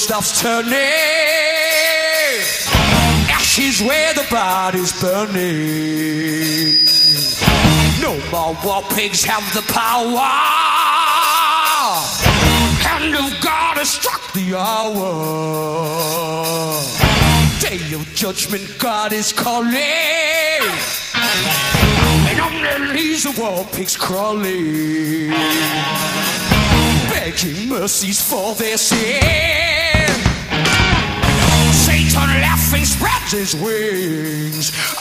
stops turning, ashes where the body's burning. No more war pigs have the power. Hand of God has struck the hour. Day of judgment, God is calling. And only leaves the war pigs crawling begging mercies for their sin. Satan laughing spreads his wings.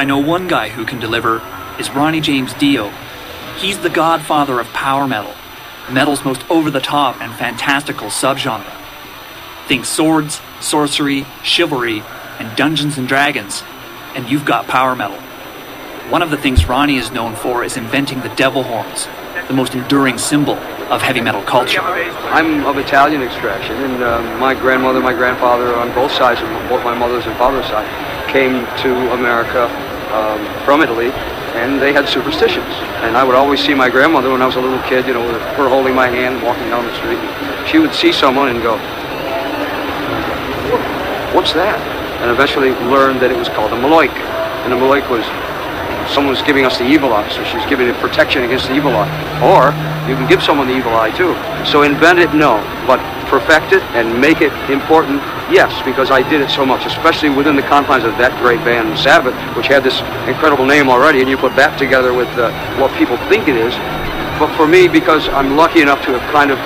I know one guy who can deliver is Ronnie James Dio. He's the godfather of power metal, metal's most over the top and fantastical subgenre. Think swords, sorcery, chivalry, and Dungeons and Dragons, and you've got power metal. One of the things Ronnie is known for is inventing the devil horns, the most enduring symbol of heavy metal culture. I'm of Italian extraction, and uh, my grandmother, my grandfather, on both sides of both my mother's and father's side, came to America um, from Italy, and they had superstitions. And I would always see my grandmother when I was a little kid, you know, with her holding my hand, walking down the street. She would see someone and go, "What's that?" And eventually learned that it was called a maloik, and a maloik was someone was giving us the evil eye, so she's giving it protection against the evil eye. Or you can give someone the evil eye too. So invent it, no, but perfect it and make it important, yes, because I did it so much, especially within the confines of that great band, Sabbath, which had this incredible name already, and you put that together with uh, what people think it is. But for me, because I'm lucky enough to have kind of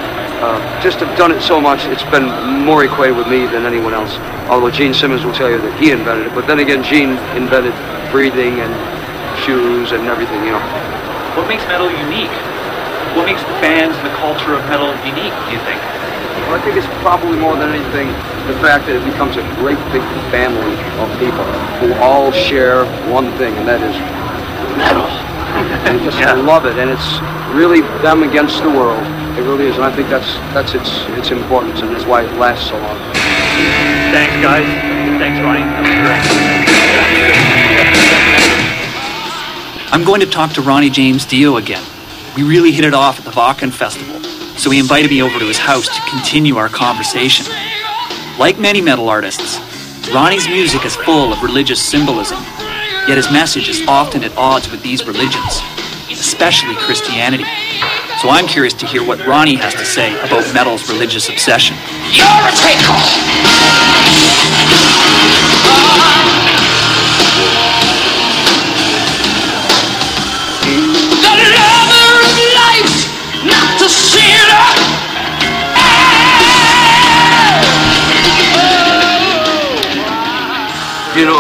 uh, just have done it so much, it's been more equated with me than anyone else. Although Gene Simmons will tell you that he invented it. But then again, Gene invented breathing and shoes and everything, you know. What makes metal unique? What makes the bands and the culture of metal unique, do you think? Well, I think it's probably more than anything the fact that it becomes a great big family of people who all share one thing, and that is metal. and just yeah. love it, and it's really them against the world. It really is, and I think that's that's its its importance, and it's why it lasts so long. Thanks, guys. Thanks, Ronnie. That was great. I'm going to talk to Ronnie James Dio again. We really hit it off at the Wacken Festival, so he invited me over to his house to continue our conversation. Like many metal artists, Ronnie's music is full of religious symbolism, yet his message is often at odds with these religions, especially Christianity. So I'm curious to hear what Ronnie has to say about metal's religious obsession. You're a Do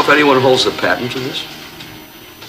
if anyone holds the patent to this?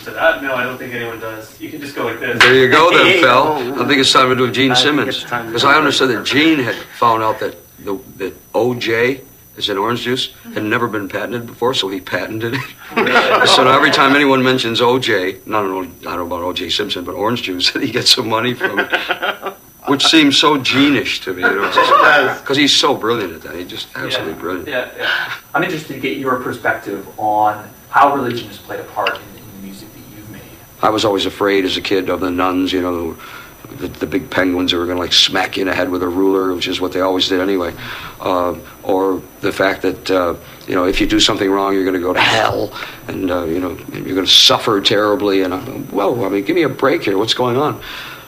To that? No, I don't think anyone does. You can just go like this. There you go, then, Phil. Oh, I think it's time to do Gene Simmons. Because I understood that Gene had found out that the, that OJ, is in orange juice, had mm-hmm. never been patented before, so he patented it. so now every time anyone mentions OJ, not I don't know about OJ Simpson, but orange juice, that he gets some money from it. Which seems so genish to me, you know, because he's so brilliant at that. He's just absolutely yeah. brilliant. Yeah, yeah. I'm interested to get your perspective on how religion has played a part in, in the music that you've made. I was always afraid as a kid of the nuns, you know, the, the big penguins who were going to like smack you in the head with a ruler, which is what they always did anyway. Uh, or the fact that uh, you know if you do something wrong, you're going to go to hell, and uh, you know you're going to suffer terribly. And I'm, well, I mean, give me a break here. What's going on?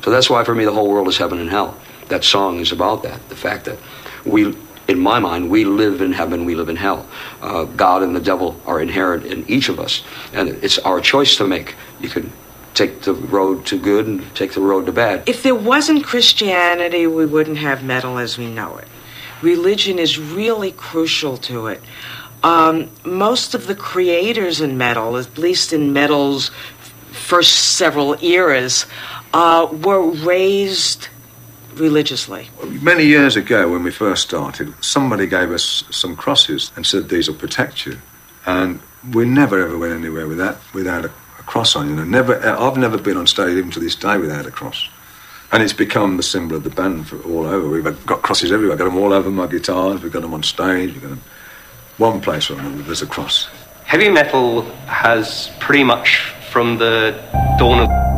So that's why for me the whole world is heaven and hell. That song is about that. The fact that we, in my mind, we live in heaven, we live in hell. Uh, God and the devil are inherent in each of us, and it's our choice to make. You can take the road to good and take the road to bad. If there wasn't Christianity, we wouldn't have metal as we know it. Religion is really crucial to it. Um, most of the creators in metal, at least in metal's first several eras, uh, were raised religiously. Many years ago, when we first started, somebody gave us some crosses and said, These will protect you. And we never ever went anywhere with that without a, a cross on. You know, never. I've never been on stage even to this day without a cross. And it's become the symbol of the band for all over. We've got crosses everywhere. I've got them all over my guitars. We've got them on stage. We've got them one place or another. There's a cross. Heavy metal has pretty much from the dawn of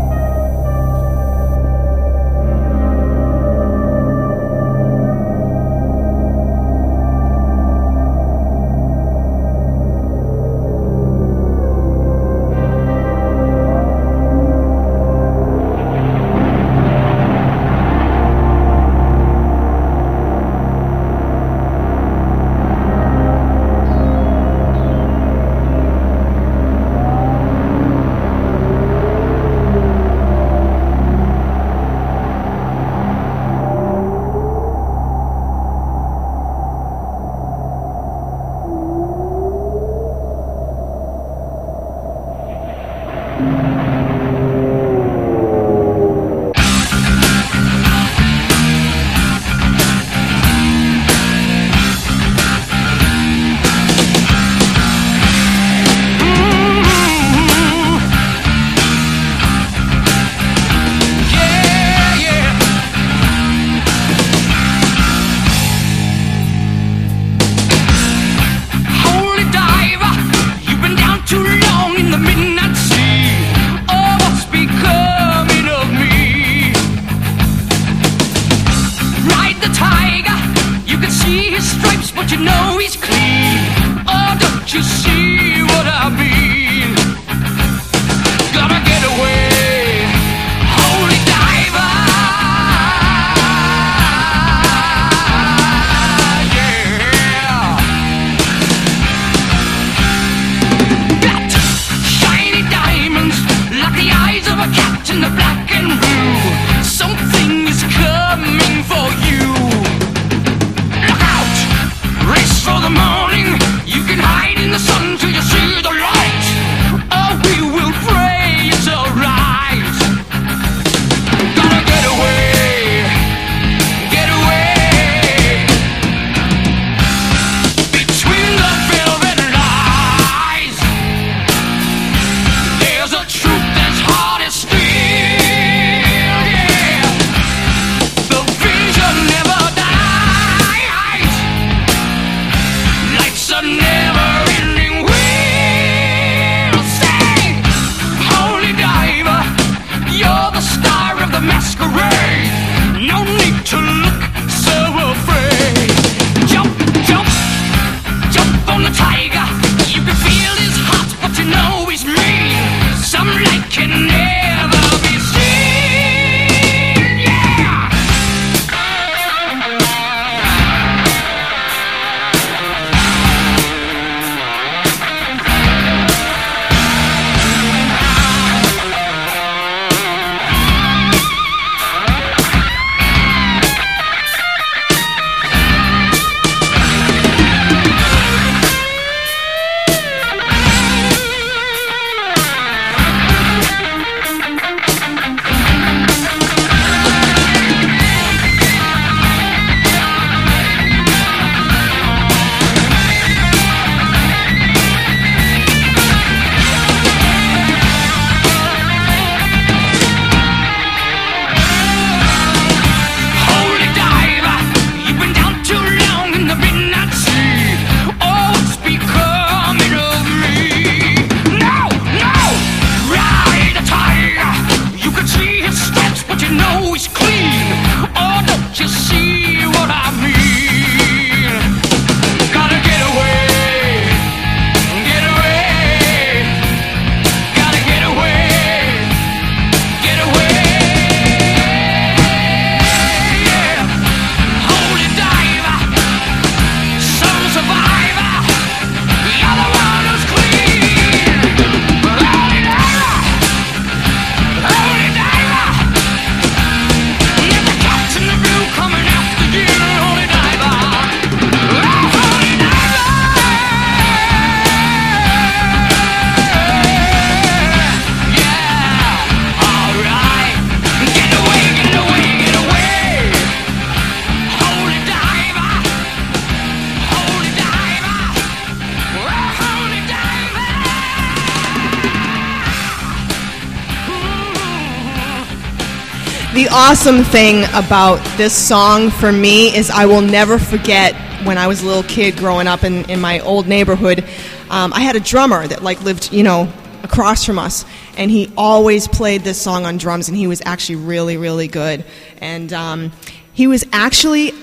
awesome thing about this song for me is I will never forget when I was a little kid growing up in, in my old neighborhood. Um, I had a drummer that like lived, you know, across from us, and he always played this song on drums, and he was actually really, really good. And um, he was actually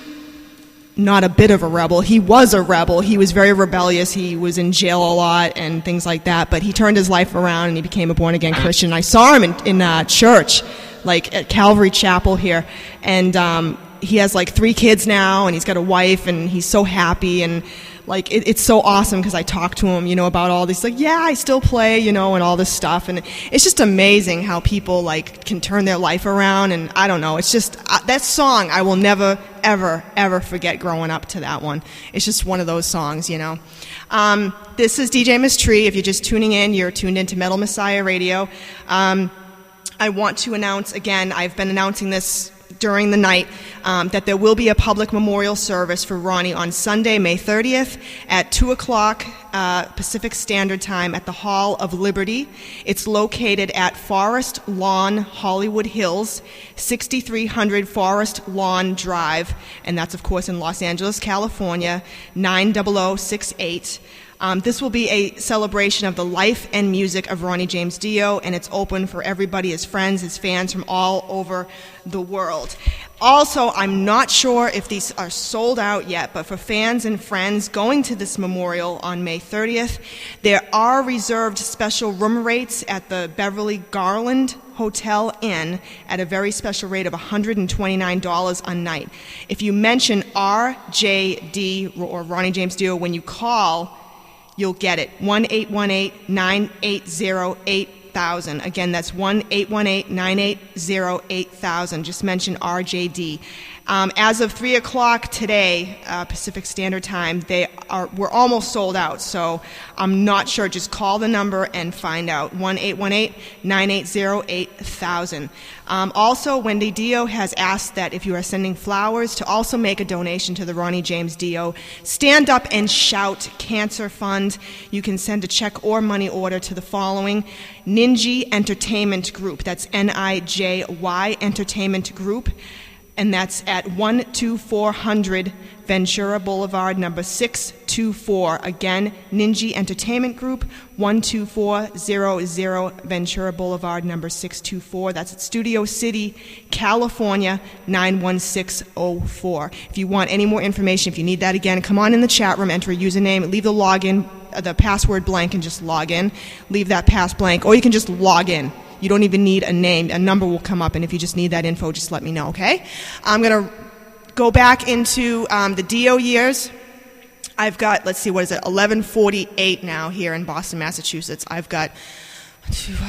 not a bit of a rebel. He was a rebel. He was very rebellious. He was in jail a lot and things like that. But he turned his life around and he became a born again Christian. I saw him in, in uh, church like at Calvary Chapel here, and um, he has like three kids now, and he's got a wife, and he's so happy, and like it, it's so awesome because I talk to him, you know, about all this. Like, yeah, I still play, you know, and all this stuff, and it's just amazing how people like can turn their life around. And I don't know, it's just uh, that song I will never, ever, ever forget growing up to that one. It's just one of those songs, you know. Um, this is DJ MissTree. If you're just tuning in, you're tuned into Metal Messiah Radio. Um, I want to announce again, I've been announcing this during the night um, that there will be a public memorial service for Ronnie on Sunday, May 30th at 2 o'clock uh, Pacific Standard Time at the Hall of Liberty. It's located at Forest Lawn, Hollywood Hills, 6300 Forest Lawn Drive, and that's, of course, in Los Angeles, California, 90068. Um, this will be a celebration of the life and music of Ronnie James Dio, and it's open for everybody, his friends, his fans from all over the world. Also, I'm not sure if these are sold out yet, but for fans and friends going to this memorial on May 30th, there are reserved special room rates at the Beverly Garland Hotel Inn at a very special rate of $129 a night. If you mention RJD or Ronnie James Dio when you call, you'll get it. 1 818 980 8000. Again, that's 1 818 980 8000. Just mention RJD. Um, as of 3 o'clock today, uh, Pacific Standard Time, they are, we're almost sold out, so I'm not sure. Just call the number and find out. 1 818 980 8000. Um, also, Wendy Dio has asked that if you are sending flowers, to also make a donation to the Ronnie James Dio Stand Up and Shout Cancer Fund. You can send a check or money order to the following Ninji Entertainment Group. That's N I J Y Entertainment Group and that's at 12400 Ventura Boulevard, number 624. Again, Ninja Entertainment Group, 12400 Ventura Boulevard, number 624. That's at Studio City, California, 91604. If you want any more information, if you need that again, come on in the chat room, enter a username, leave the login, uh, the password blank, and just log in. Leave that pass blank, or you can just log in. You don't even need a name. A number will come up, and if you just need that info, just let me know, okay? I'm going to go back into um, the Dio years. I've got, let's see, what is it, 1148 now here in Boston, Massachusetts. I've got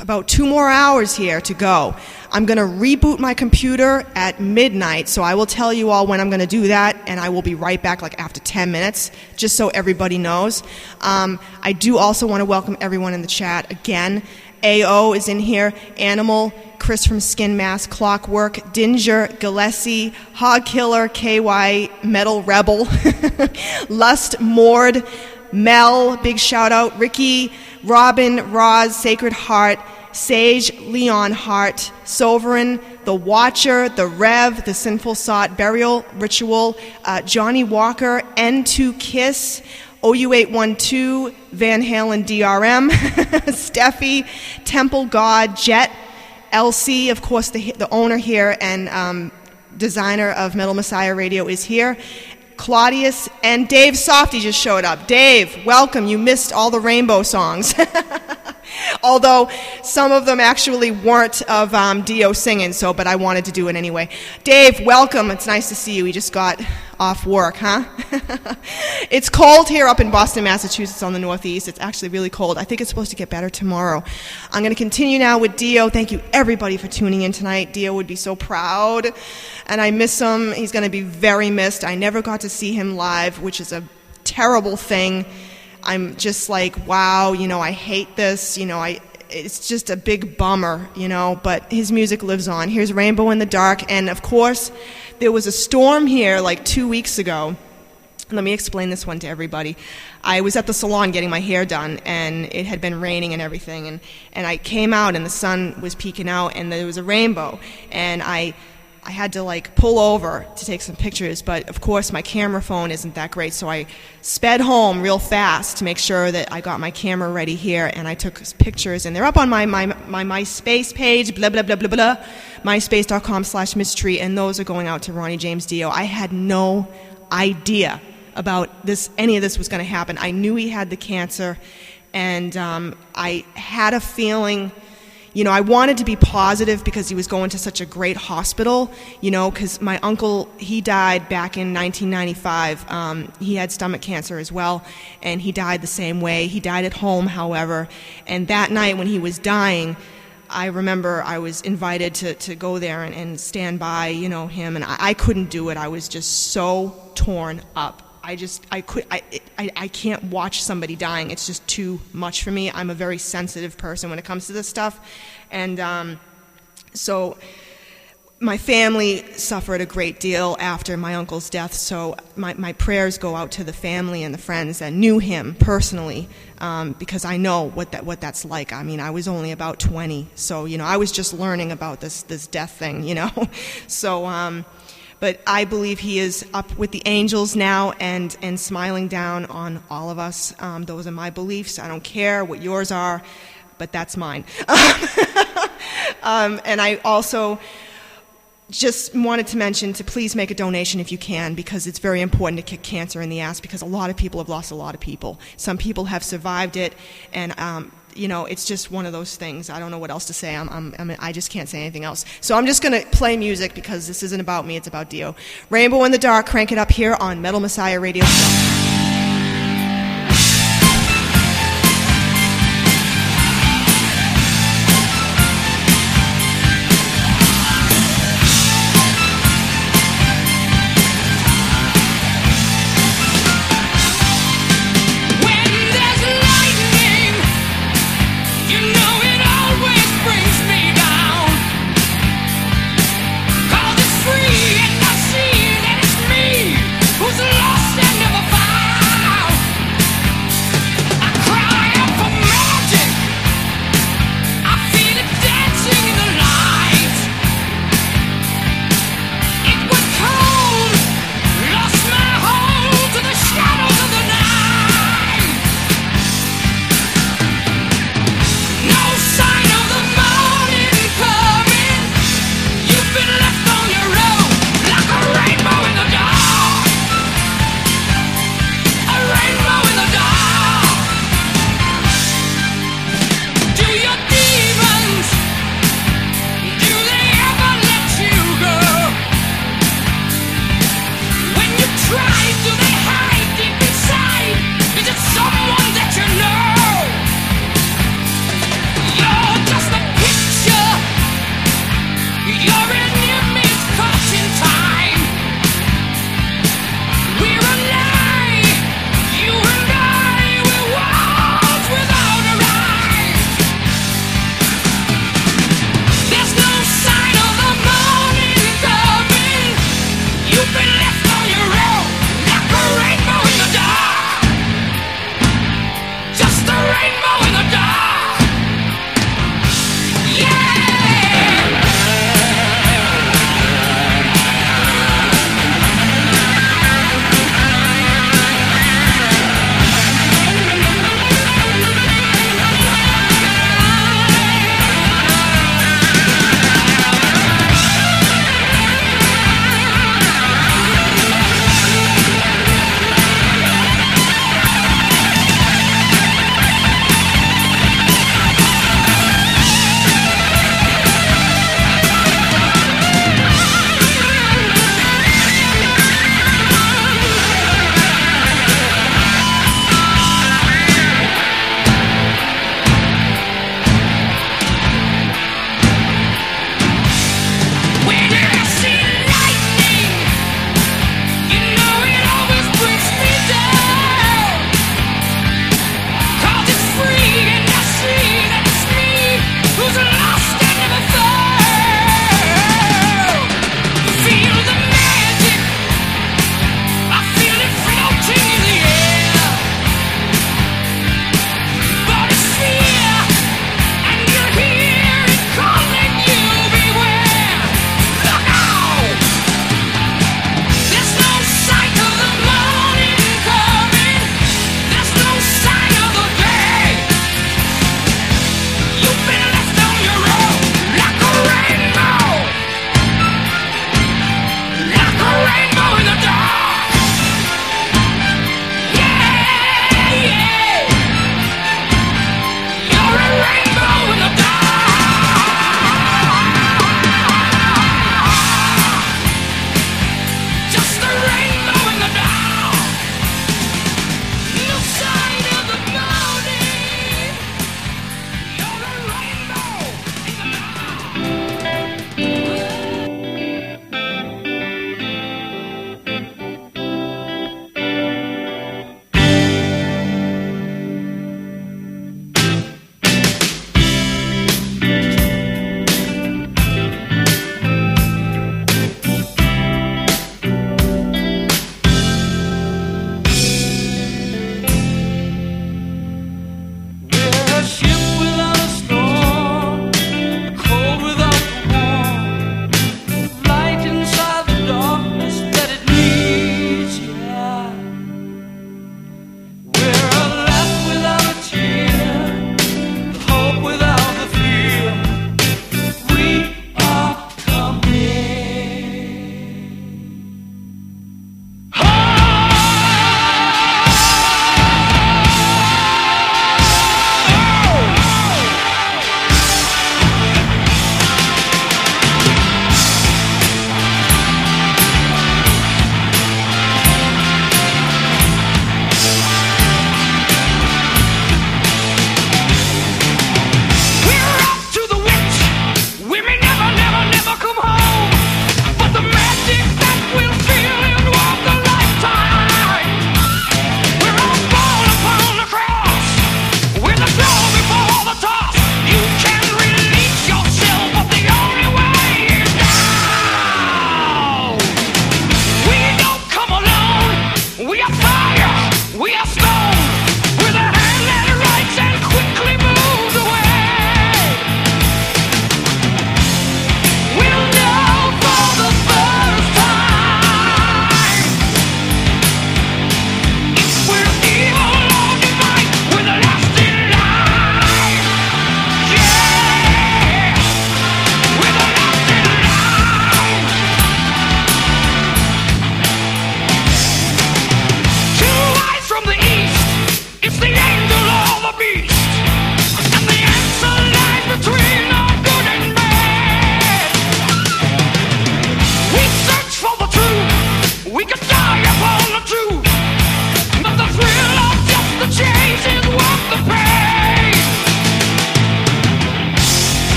about two more hours here to go. I'm going to reboot my computer at midnight, so I will tell you all when I'm going to do that, and I will be right back like after 10 minutes, just so everybody knows. Um, I do also want to welcome everyone in the chat again. AO is in here, Animal, Chris from Skin Mask, Clockwork, Dinger, Gillespie, Hog Killer, KY, Metal Rebel, Lust, Mord, Mel, big shout out, Ricky, Robin, Roz, Sacred Heart, Sage, Leon Hart, Sovereign, The Watcher, The Rev, The Sinful Sot, Burial, Ritual, uh, Johnny Walker, N2 Kiss, OU812, Van Halen DRM, Steffi, Temple God, Jet, LC, of course, the, the owner here and um, designer of Metal Messiah Radio is here. Claudius and Dave Softy just showed up. Dave, welcome. You missed all the rainbow songs. Although some of them actually weren't of um, Dio singing, so but I wanted to do it anyway. Dave, welcome. It's nice to see you. We just got off work, huh? it's cold here up in Boston, Massachusetts on the Northeast. It's actually really cold. I think it's supposed to get better tomorrow. I'm going to continue now with Dio. Thank you everybody for tuning in tonight. Dio would be so proud, and I miss him. He's going to be very missed. I never got to see him live, which is a terrible thing. I'm just like, wow, you know, I hate this. You know, I it's just a big bummer, you know, but his music lives on. Here's Rainbow in the Dark, and of course, there was a storm here like two weeks ago. Let me explain this one to everybody. I was at the salon getting my hair done, and it had been raining and everything, and, and I came out, and the sun was peeking out, and there was a rainbow, and I I had to like pull over to take some pictures, but of course my camera phone isn't that great, so I sped home real fast to make sure that I got my camera ready here, and I took pictures, and they're up on my my, my MySpace page, blah blah blah blah blah, myspace.com slash misstree, and those are going out to Ronnie James Dio. I had no idea about this, any of this was going to happen. I knew he had the cancer, and um, I had a feeling you know, I wanted to be positive because he was going to such a great hospital, you know, because my uncle, he died back in 1995. Um, he had stomach cancer as well, and he died the same way. He died at home, however. And that night when he was dying, I remember I was invited to, to go there and, and stand by, you know, him, and I, I couldn't do it. I was just so torn up. I just I could I, I I can't watch somebody dying. It's just too much for me. I'm a very sensitive person when it comes to this stuff, and um, so my family suffered a great deal after my uncle's death. So my my prayers go out to the family and the friends that knew him personally, um, because I know what that what that's like. I mean, I was only about 20, so you know I was just learning about this this death thing, you know, so. Um, but I believe he is up with the angels now and, and smiling down on all of us. Um, those are my beliefs. I don't care what yours are, but that's mine. um, and I also just wanted to mention to please make a donation if you can because it's very important to kick cancer in the ass because a lot of people have lost a lot of people. Some people have survived it, and um, you know it's just one of those things. I don't know what else to say. I'm, I'm, I'm, i just can't say anything else. So I'm just going to play music because this isn't about me. It's about Dio. Rainbow in the Dark. Crank it up here on Metal Messiah Radio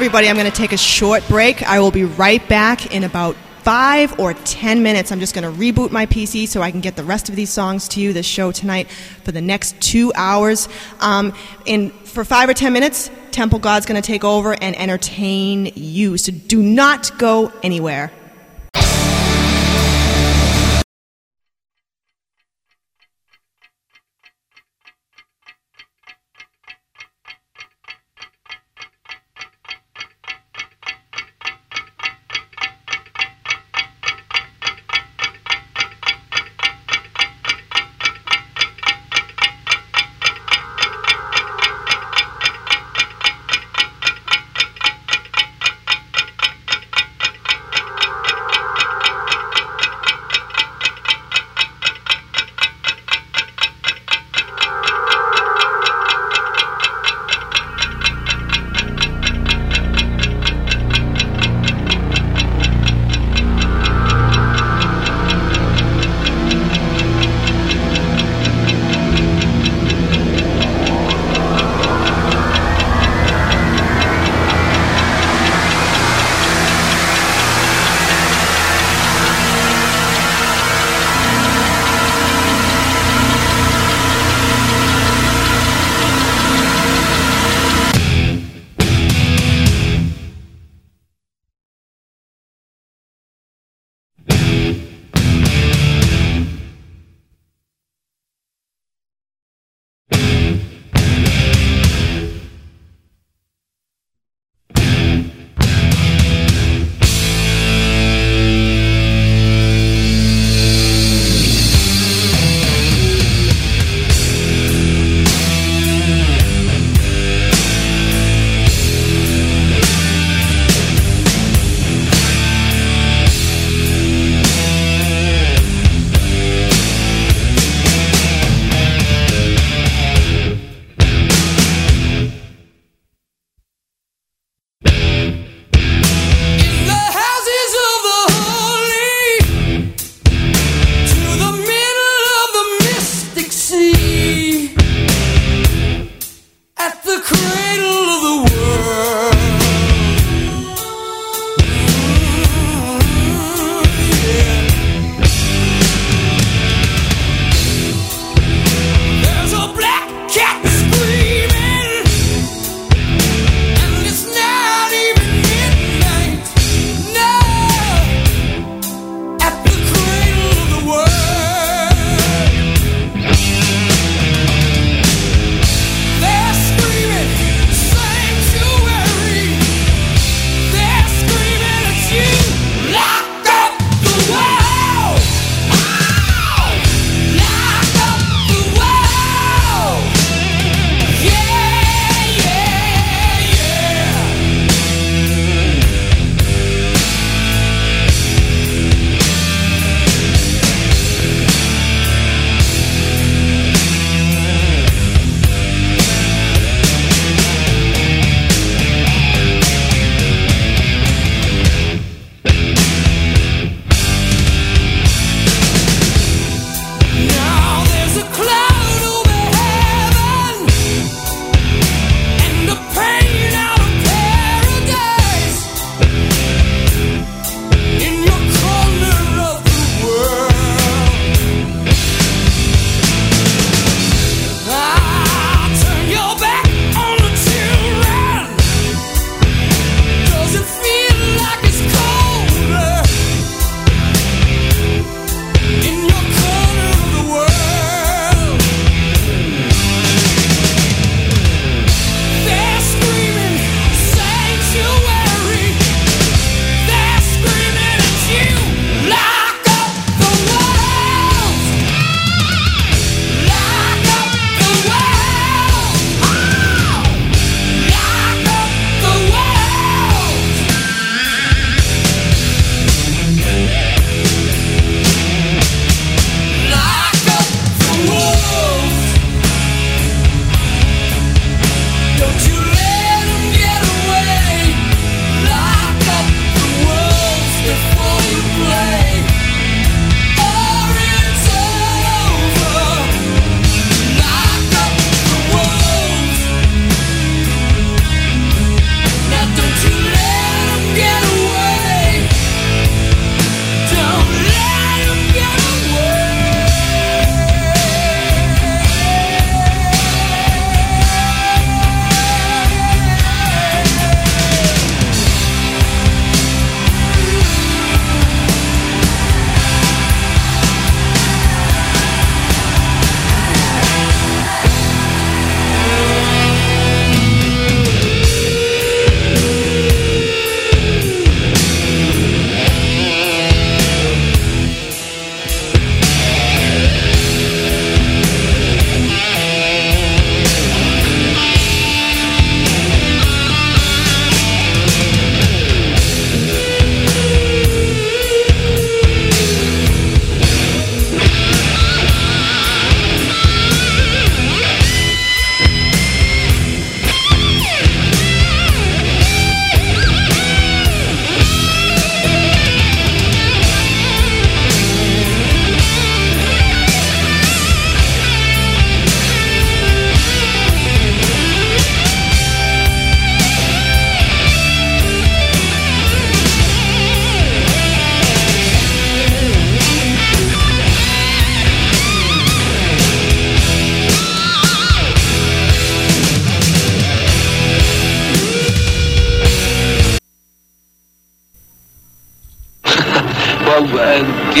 everybody, I'm going to take a short break. I will be right back in about five or ten minutes. I'm just going to reboot my PC so I can get the rest of these songs to you, this show tonight, for the next two hours. Um, in, for five or ten minutes, Temple God's going to take over and entertain you. So do not go anywhere.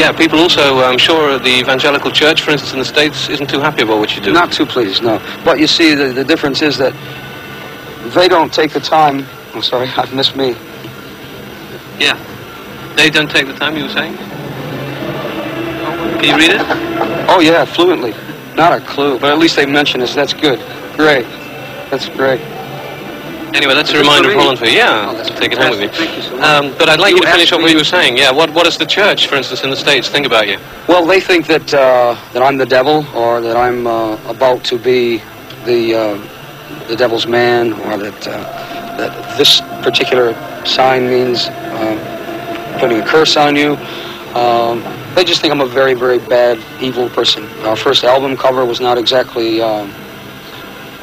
Yeah, people also, I'm sure the evangelical church, for instance, in the States, isn't too happy about what you do. Not too pleased, no. But you see, the, the difference is that they don't take the time. I'm sorry, I've missed me. Yeah. They don't take the time, you were saying? Can you read it? Oh, yeah, fluently. Not a clue, but at least they mention us. That's good. Great. That's great. Anyway, that's a reminder for for me. Holland for you. Yeah, Oh, take it home with you so. Um, but I'd like you, You to finish up what you were saying. Yeah, what, what does the church, for instance, in the States, think about you? Well, they think that uh, that I'm the devil, or that I'm uh, about to be the uh, the devil's man, or that uh, that this particular sign means uh, putting a curse on you. Um, they just think I'm a very, very bad, evil person. Our first album cover was not exactly um,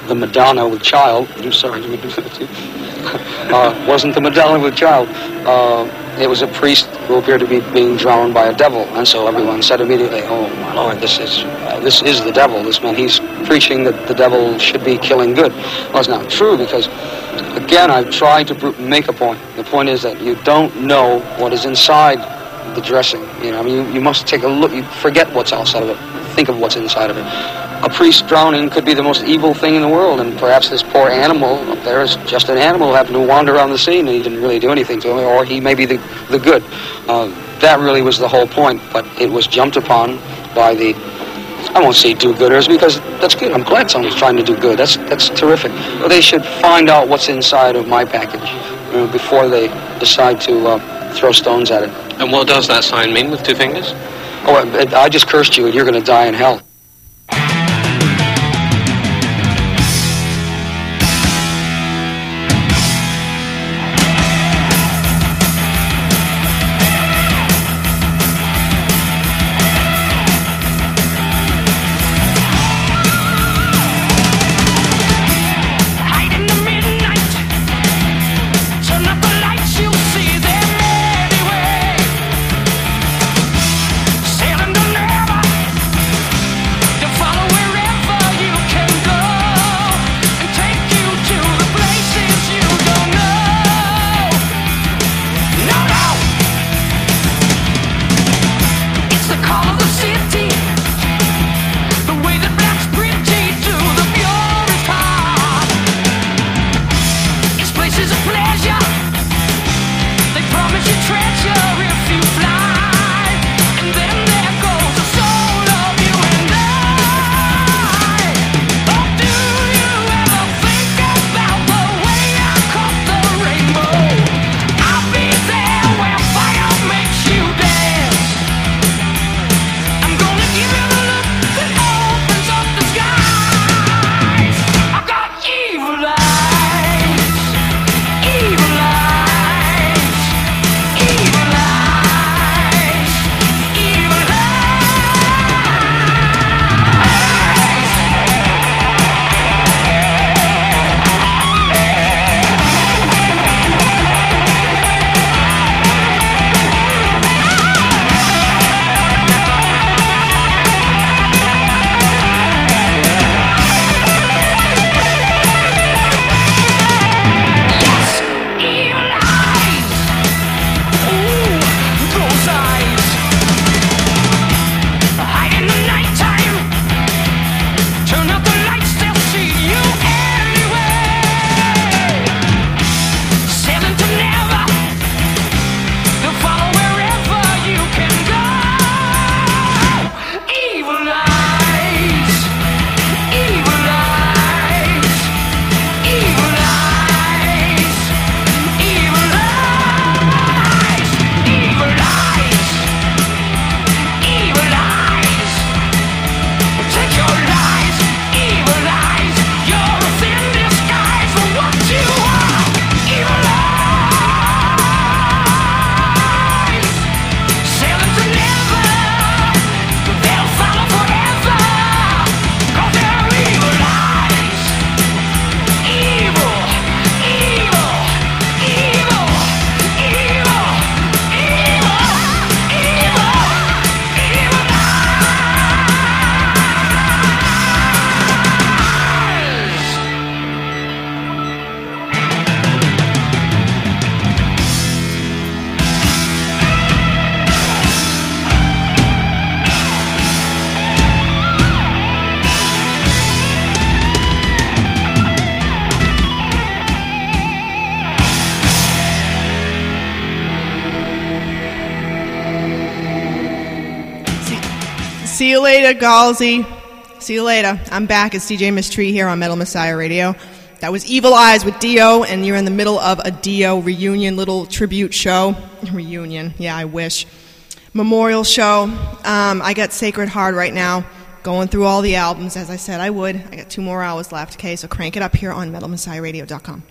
the Madonna with child. I'm sorry, uh, wasn't the Madonna with child. Uh, it was a priest who appeared to be being drowned by a devil, and so everyone said immediately, "Oh my Lord, this is uh, this is the devil. This man, he's preaching that the devil should be killing good." Well, it's not true because, again, I've tried to make a point. The point is that you don't know what is inside the dressing. You know, I mean, you, you must take a look. You forget what's outside of it. Think of what's inside of it. A priest drowning could be the most evil thing in the world, and perhaps this poor animal up there is just an animal who happened to wander around the scene and he didn't really do anything to him, or he may be the, the good. Uh, that really was the whole point, but it was jumped upon by the, I won't say do-gooders because that's good. I'm glad someone's trying to do good. That's, that's terrific. But they should find out what's inside of my package you know, before they decide to uh, throw stones at it. And what does that sign mean with two fingers? Oh, I, I just cursed you and you're going to die in hell. Later, Galsy. See you later. I'm back. It's DJ MissTree here on Metal Messiah Radio. That was Evil Eyes with Dio, and you're in the middle of a Dio reunion little tribute show. Reunion, yeah, I wish. Memorial show. Um, I got Sacred Heart right now, going through all the albums as I said I would. I got two more hours left, okay? So crank it up here on MetalMessiahRadio.com.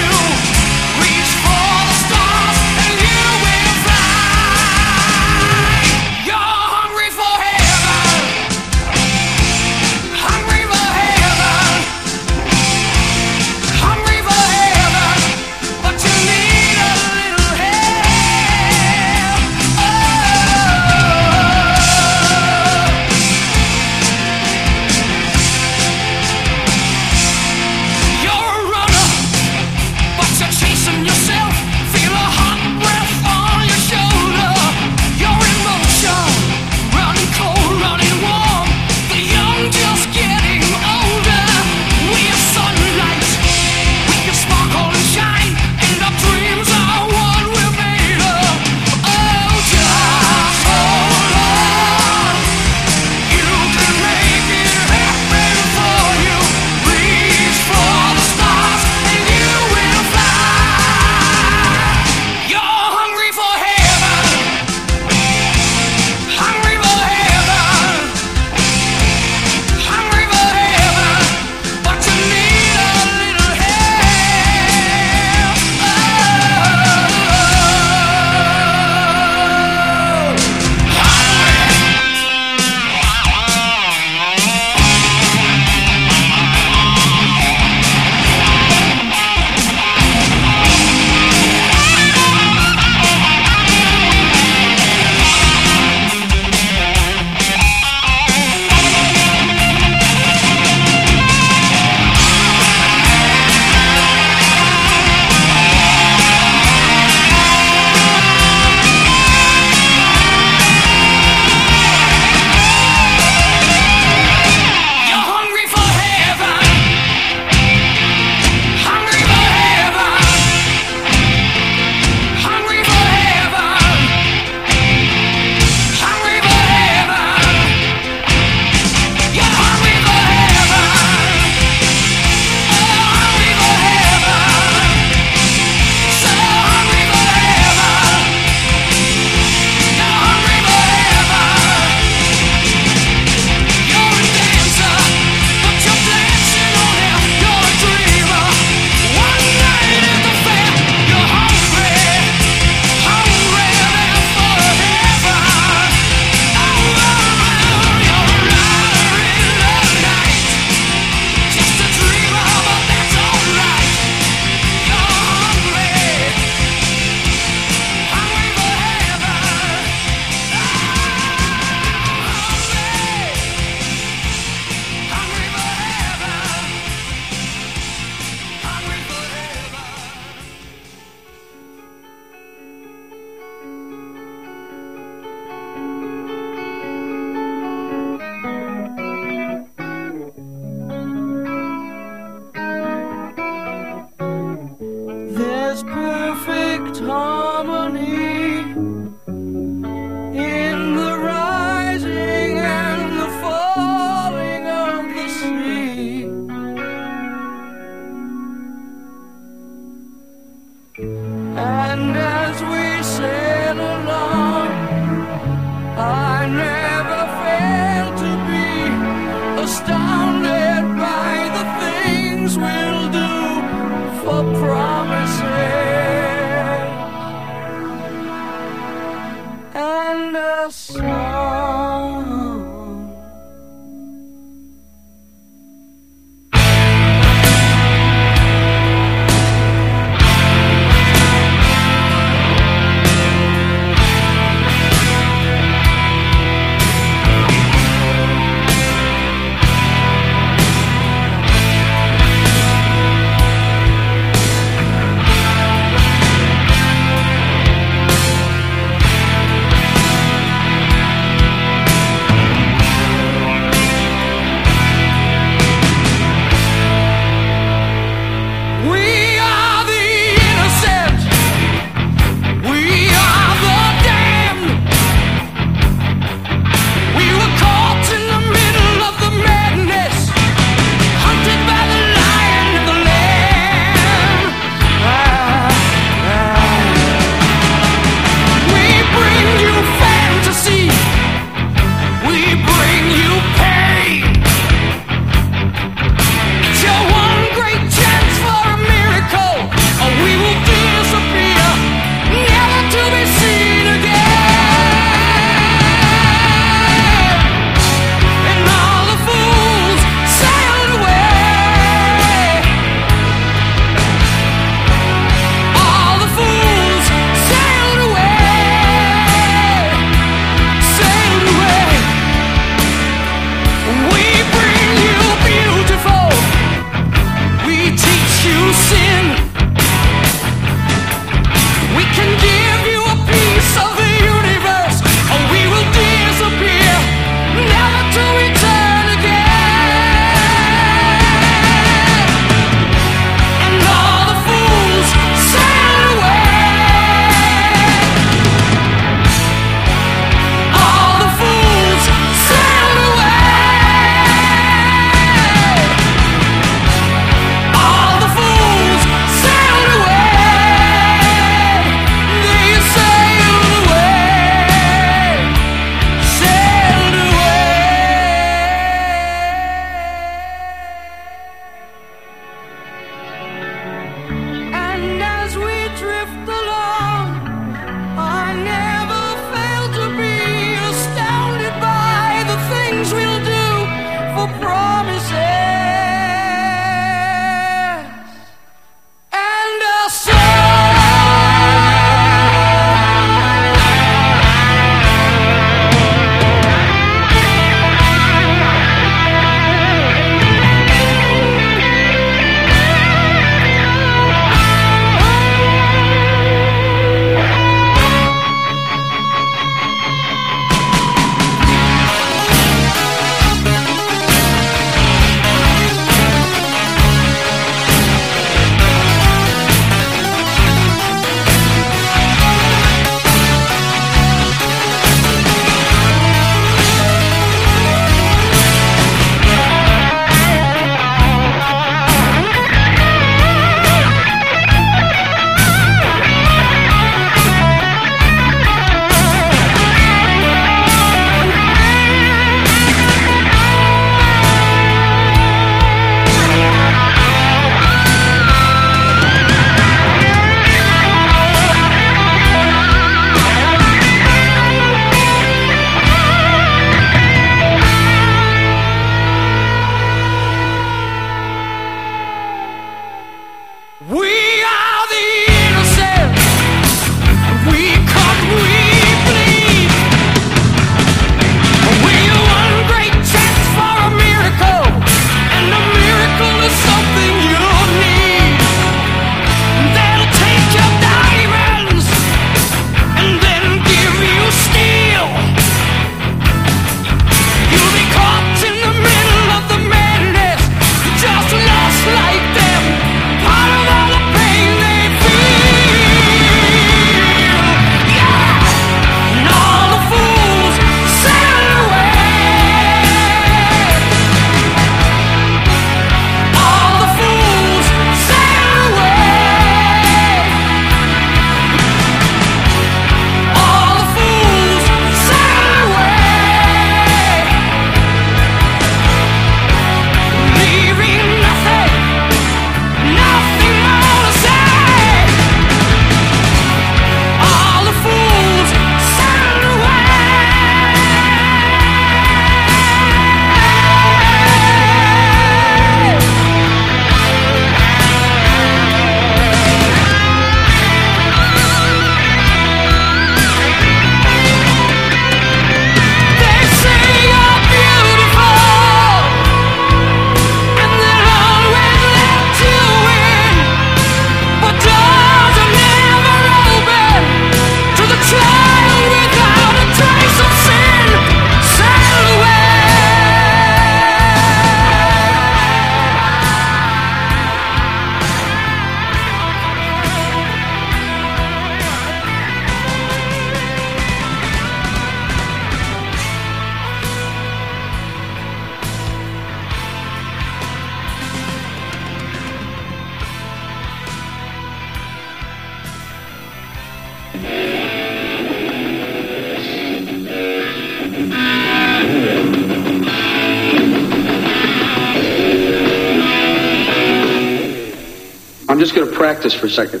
for a second.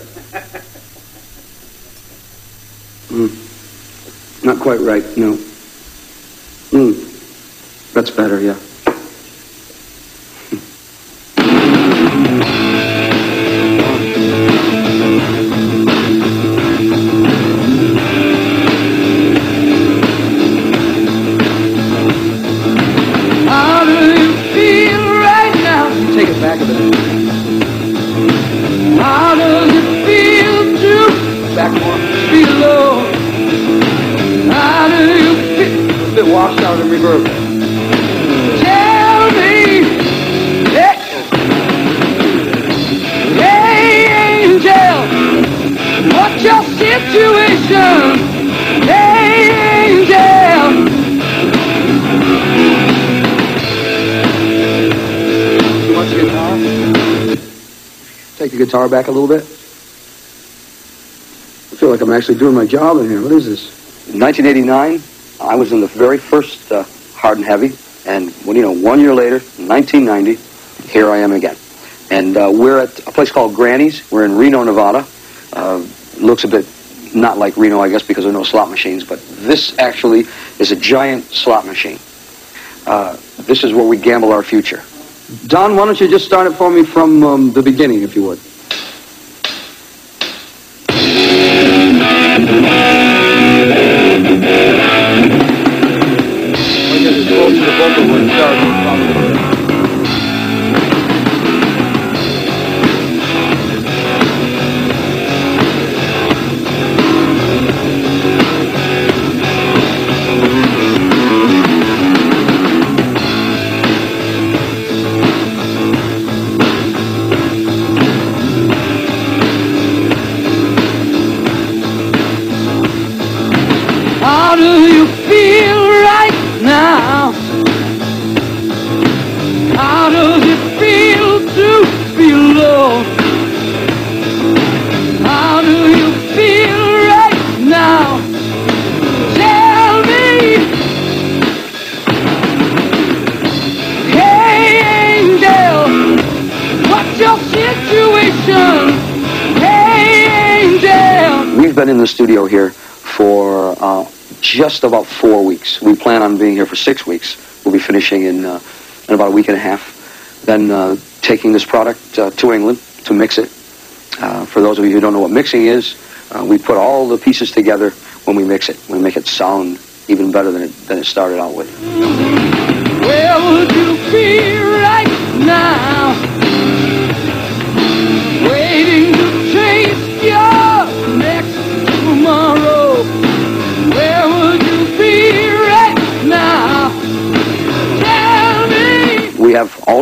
Mm. Not quite right, no. Mm. That's better, yeah. Back a little bit. I feel like I'm actually doing my job in here. What is this? In 1989, I was in the very first uh, Hard and Heavy, and well, you know, one year later, 1990, here I am again. And uh, we're at a place called Granny's. We're in Reno, Nevada. Uh, looks a bit not like Reno, I guess, because there are no slot machines, but this actually is a giant slot machine. Uh, this is where we gamble our future. Don, why don't you just start it for me from um, the beginning, if you would? About four weeks. We plan on being here for six weeks. We'll be finishing in, uh, in about a week and a half. Then uh, taking this product uh, to England to mix it. Uh, for those of you who don't know what mixing is, uh, we put all the pieces together when we mix it. We make it sound even better than it, than it started out with. Where would you be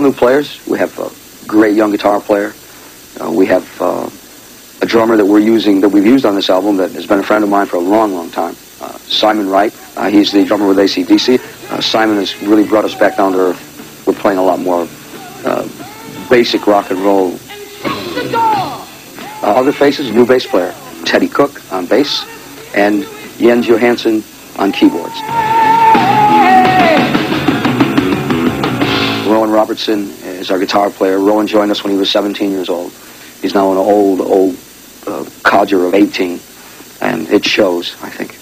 new players. We have a great young guitar player. Uh, we have uh, a drummer that we're using, that we've used on this album, that has been a friend of mine for a long, long time. Uh, Simon Wright. Uh, he's the drummer with ACDC. Uh, Simon has really brought us back down to earth. We're playing a lot more uh, basic rock and roll. Other faces, new bass player, Teddy Cook on bass, and Jens Johansson on keyboards. Robertson is our guitar player. Rowan joined us when he was 17 years old. He's now an old, old uh, codger of 18, and it shows, I think.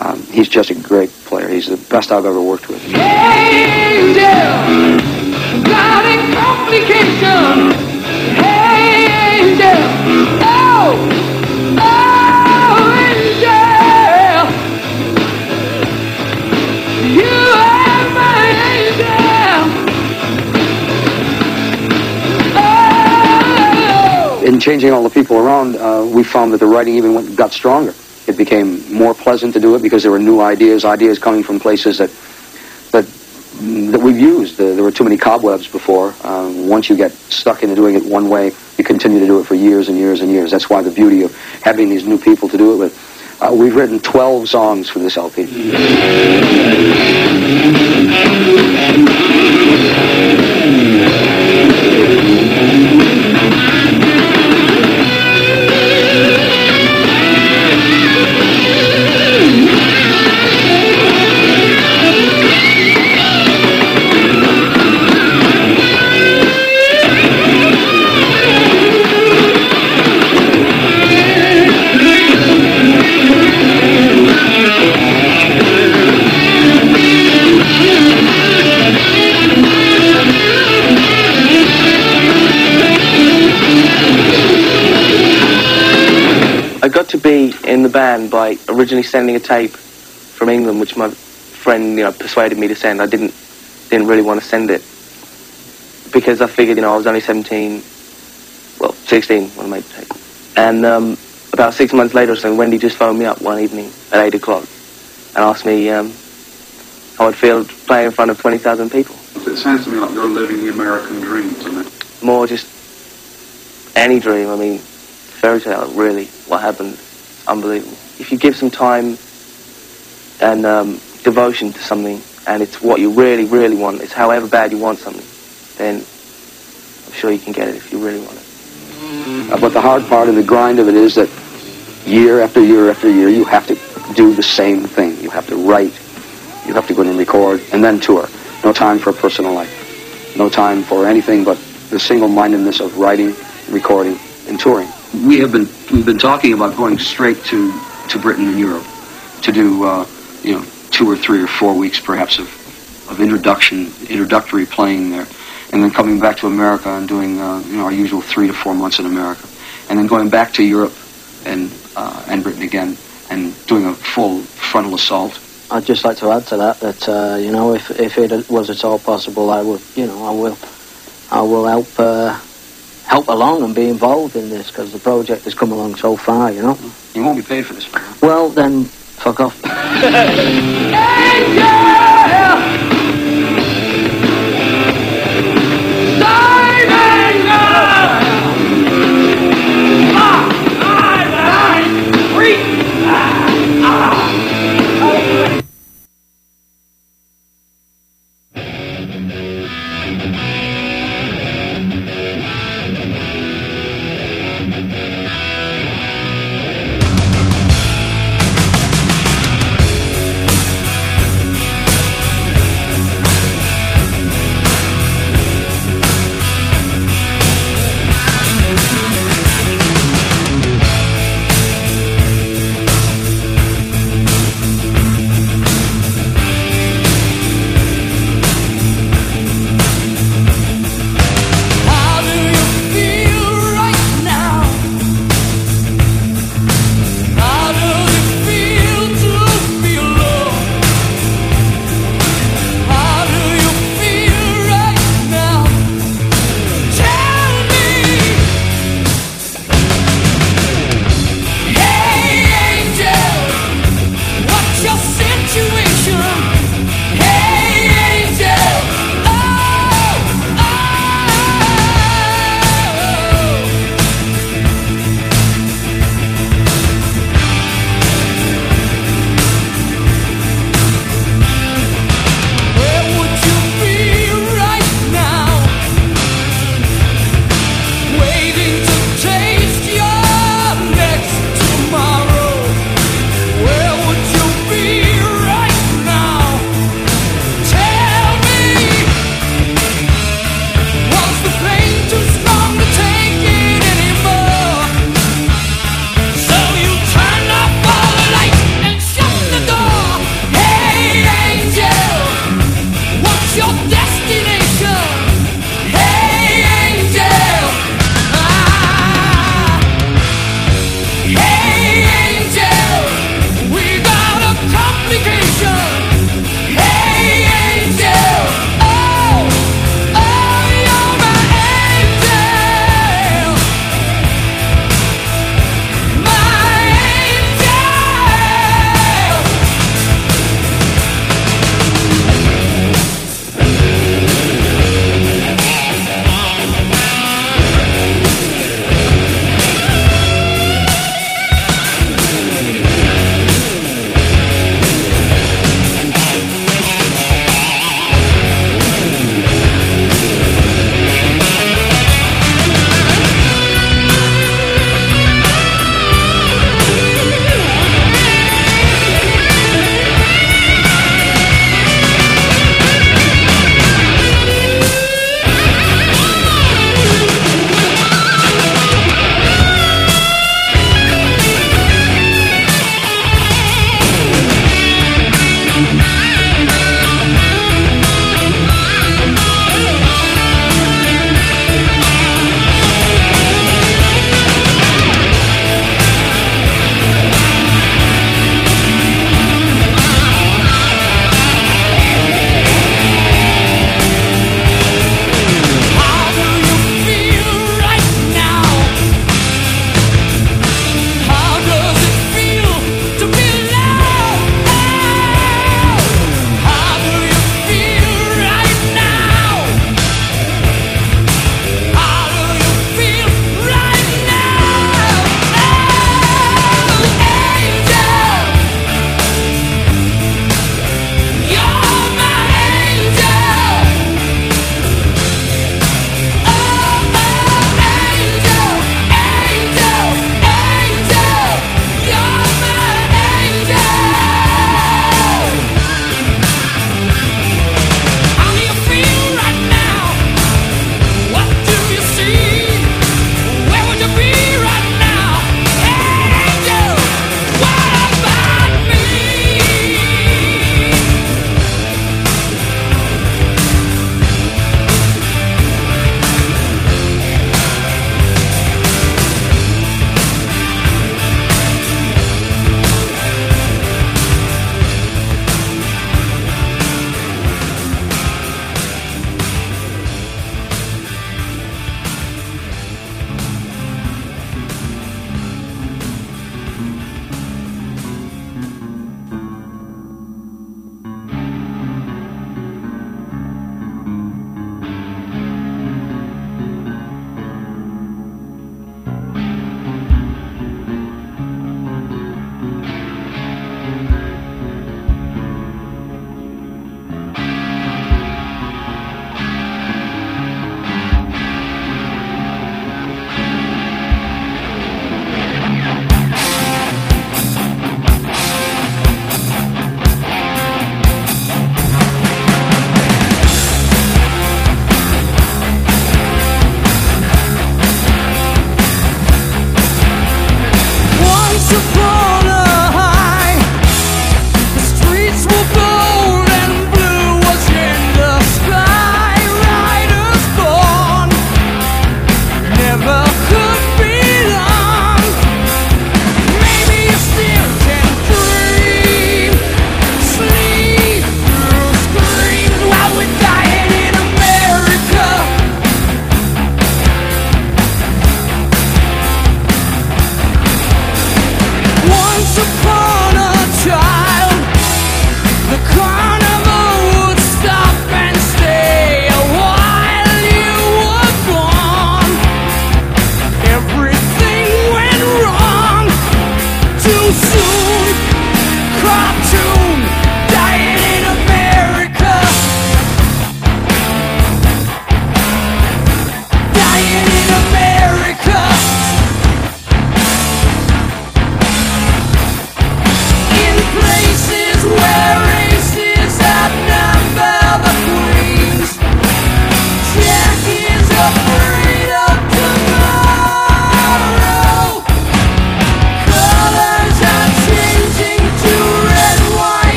Um, he's just a great player. He's the best I've ever worked with. Angel, in changing all the people around, uh, we found that the writing even went, got stronger. It became more pleasant to do it because there were new ideas, ideas coming from places that that that we've used. Uh, there were too many cobwebs before. Um, once you get stuck into doing it one way, you continue to do it for years and years and years. That's why the beauty of having these new people to do it with. Uh, we've written 12 songs for this LP. Originally sending a tape from England, which my friend you know persuaded me to send. I didn't didn't really want to send it because I figured you know I was only 17, well 16 when I made the tape, and um, about six months later or so, Wendy just phoned me up one evening at eight o'clock and asked me um, how I'd feel playing in front of 20,000 people. It sounds to me like you're living the American dream, doesn't it? More just any dream. I mean, fairy tale, really. What happened, unbelievable. If you give some time and um, devotion to something, and it's what you really, really want, it's however bad you want something, then I'm sure you can get it if you really want it. Uh, but the hard part of the grind of it is that year after year after year, you have to do the same thing. You have to write, you have to go in and record, and then tour. No time for a personal life. No time for anything but the single-mindedness of writing, recording, and touring. We have been we've been talking about going straight to, to Britain and Europe to do uh, you know two or three or four weeks perhaps of, of introduction introductory playing there, and then coming back to America and doing uh, you know our usual three to four months in America, and then going back to Europe and uh, and Britain again and doing a full frontal assault. I'd just like to add to that that uh, you know if if it was at all possible, I would you know I will I will help uh, help along and be involved in this because the project has come along so far. You know. You won't be paid for this. Well then, fuck off.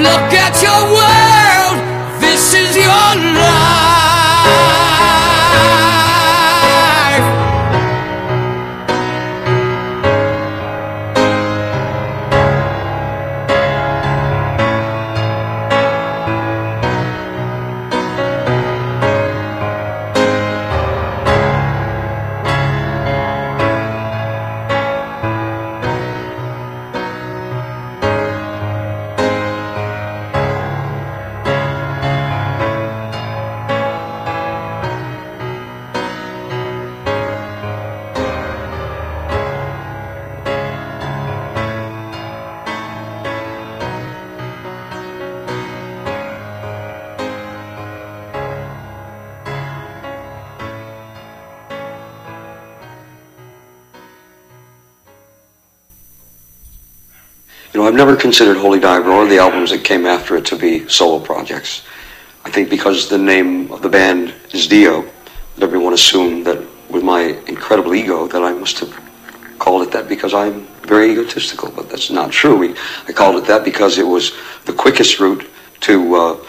Look at your world. This is your life. Never considered Holy Diver or the albums that came after it to be solo projects. I think because the name of the band is Dio, that everyone assumed that with my incredible ego that I must have called it that because I'm very egotistical, but that's not true. We, I called it that because it was the quickest route to uh,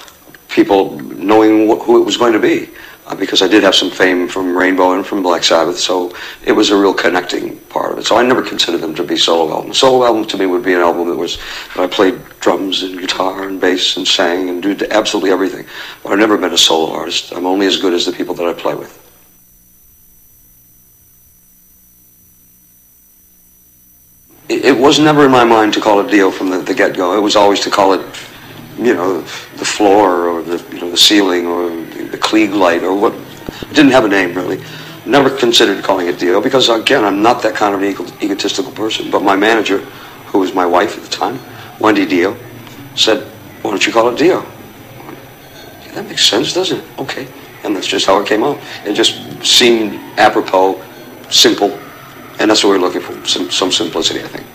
people knowing wh- who it was going to be. Uh, because I did have some fame from Rainbow and from Black Sabbath, so it was a real connecting part of it. So I never considered them to be solo albums. Solo album to me would be an album that was that I played drums and guitar and bass and sang and did absolutely everything. But I've never been a solo artist. I'm only as good as the people that I play with. It, it was never in my mind to call it Dio from the, the get-go. It was always to call it, you know, the floor or the you know the ceiling or the Klieg light or what. Didn't have a name really. Never considered calling it Dio because again, I'm not that kind of an ego- egotistical person. But my manager, who was my wife at the time, Wendy Dio, said, "Why don't you call it Dio?" Yeah, that makes sense, doesn't it? Okay, and that's just how it came out. It just seemed apropos, simple, and that's what we we're looking for. Some some simplicity, I think.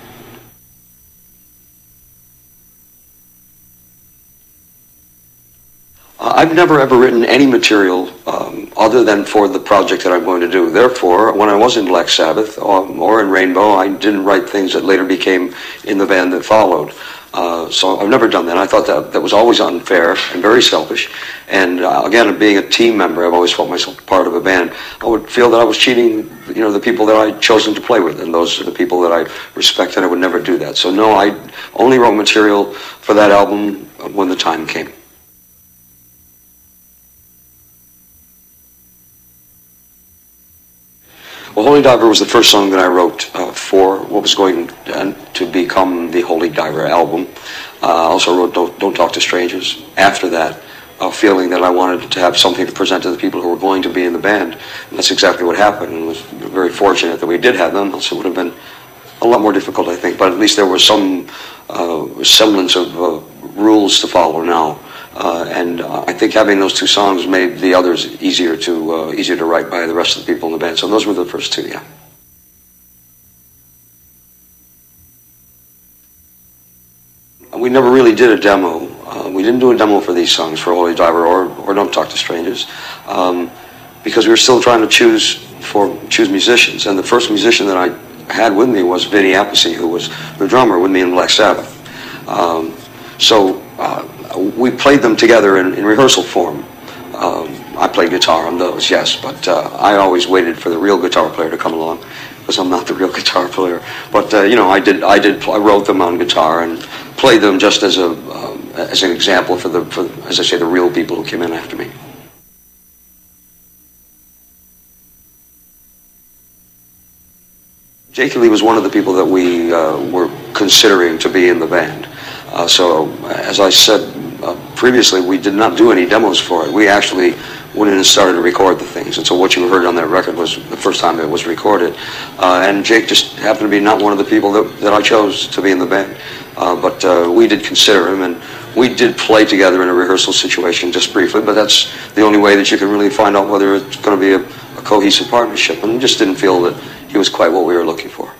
I've never ever written any material um, other than for the project that I'm going to do. Therefore, when I was in Black Sabbath um, or in Rainbow, I didn't write things that later became in the band that followed. Uh, so I've never done that. I thought that that was always unfair and very selfish. And uh, again, being a team member, I've always felt myself part of a band. I would feel that I was cheating, you know, the people that I'd chosen to play with, and those are the people that I respect, and I would never do that. So no, I only wrote material for that album when the time came. Well, Holy Diver was the first song that I wrote uh, for what was going uh, to become the Holy Diver album. Uh, I also wrote Don't, Don't Talk to Strangers after that, feeling that I wanted to have something to present to the people who were going to be in the band. And that's exactly what happened. And was very fortunate that we did have them, else it would have been a lot more difficult, I think. But at least there was some uh, semblance of uh, rules to follow now. Uh, and uh, I think having those two songs made the others easier to uh, easier to write by the rest of the people in the band. So those were the first two, yeah. We never really did a demo. Uh, we didn't do a demo for these songs, for Holy Diver or, or Don't Talk to Strangers, um, because we were still trying to choose for choose musicians. And the first musician that I had with me was Vinny Appice, who was the drummer with me in Black Sabbath. Um, so uh, we played them together in, in rehearsal form. Um, I played guitar on those, yes, but uh, I always waited for the real guitar player to come along because I'm not the real guitar player. But uh, you know, I did, I did, I wrote them on guitar and played them just as a, um, as an example for the, for, as I say, the real people who came in after me. Jake Lee was one of the people that we uh, were considering to be in the band. Uh, so, as I said previously, we did not do any demos for it. We actually went in and started to record the things. And so what you heard on that record was the first time it was recorded. Uh, and Jake just happened to be not one of the people that, that I chose to be in the band. Uh, but uh, we did consider him, and we did play together in a rehearsal situation just briefly, but that's the only way that you can really find out whether it's going to be a, a cohesive partnership. And we just didn't feel that he was quite what we were looking for.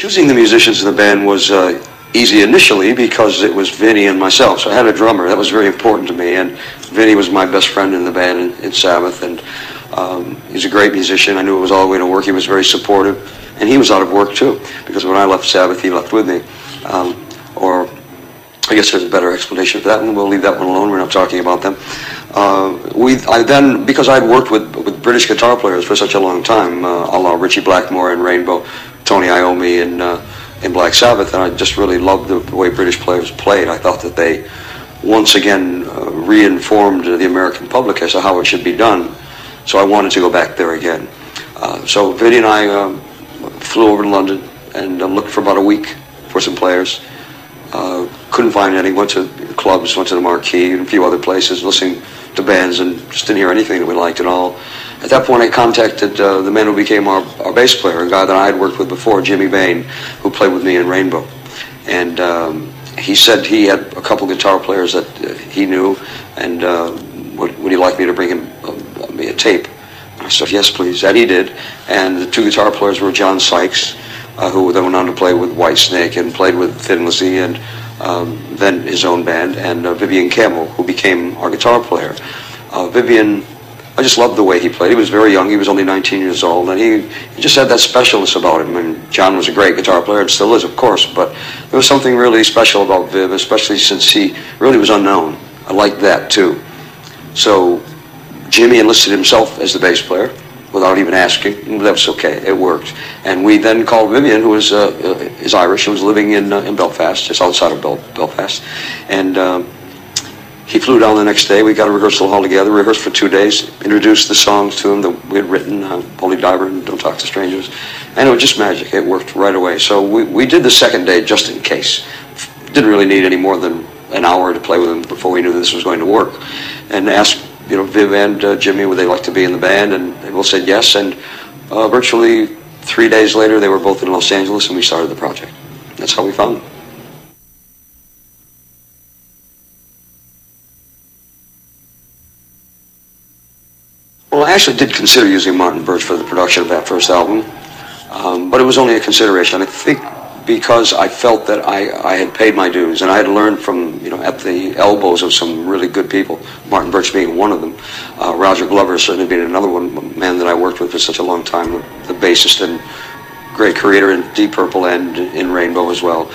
Choosing the musicians in the band was uh, easy initially because it was Vinny and myself. So I had a drummer. That was very important to me. And Vinny was my best friend in the band in, in Sabbath. And um, he's a great musician. I knew it was all going to work. He was very supportive. And he was out of work too because when I left Sabbath, he left with me. Um, or I guess there's a better explanation for that, and we'll leave that one alone. We're not talking about them. Uh, we, I then, because I'd worked with, with British guitar players for such a long time, uh, a la Ritchie Blackmore and Rainbow, Tony Iommi and uh, in Black Sabbath, and I just really loved the, way British players played. I thought that they once again uh, reinformed the American public as to how it should be done. So I wanted to go back there again. Uh, so Vinny and I um, flew over to London and looked for about a week for some players. Uh, couldn't find any. Went to clubs, went to the Marquee and a few other places, listening to bands, and just didn't hear anything that we liked at all. At that point, I contacted uh, the man who became our, our bass player, a guy that I had worked with before, Jimmy Bain, who played with me in Rainbow. And um, he said he had a couple guitar players that uh, he knew, and uh, would, would he like me to bring him uh, me a tape? I said, yes, please. And he did. And the two guitar players were John Sykes, uh, who then went on to play with Whitesnake and played with Thin Lizzy and um, then his own band, and uh, Vivian Campbell, who became our guitar player. Vivian, I just loved the way he played. He was very young. He was only 19 years old, and he, he just had that specialness about him. And John was a great guitar player, and still is, of course. But there was something really special about Viv, especially since he really was unknown. I liked that too. So Jimmy enlisted himself as the bass player without even asking. That was okay. It worked. And we then called Vivian, who was uh, is Irish, who was living in uh, in Belfast, just outside of Bel- Belfast, and. Um, he flew down the next day. We got a rehearsal hall together, rehearsed for two days, introduced the songs to him that we had written, uh, Holy Diver and Don't Talk to Strangers. And it was just magic. It worked right away. So we, we did the second day just in case. Didn't really need any more than an hour to play with him before we knew this was going to work. And asked, you know, Viv and uh, Jimmy would they like to be in the band, and they both said yes. And uh, virtually three days later, they were both in Los Angeles, and we started the project. That's how we found them. Well, I actually did consider using Martin Birch for the production of that first album, um, but it was only a consideration. I think because I felt that I, I had paid my dues and I had learned from, you know, at the elbows of some really good people, Martin Birch being one of them. Uh, Roger Glover certainly being another one, man that I worked with for such a long time, the bassist and great creator in Deep Purple and in Rainbow as well.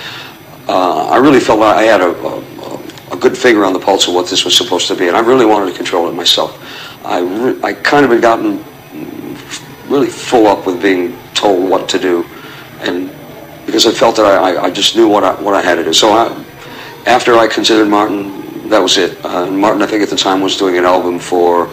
Uh, I really felt I had a, a, a good finger on the pulse of what this was supposed to be, and I really wanted to control it myself. I, I kind of had gotten really full up with being told what to do, and because I felt that I, I just knew what I, what I had to do. So I, after I considered Martin, that was it. Uh, Martin, I think at the time, was doing an album for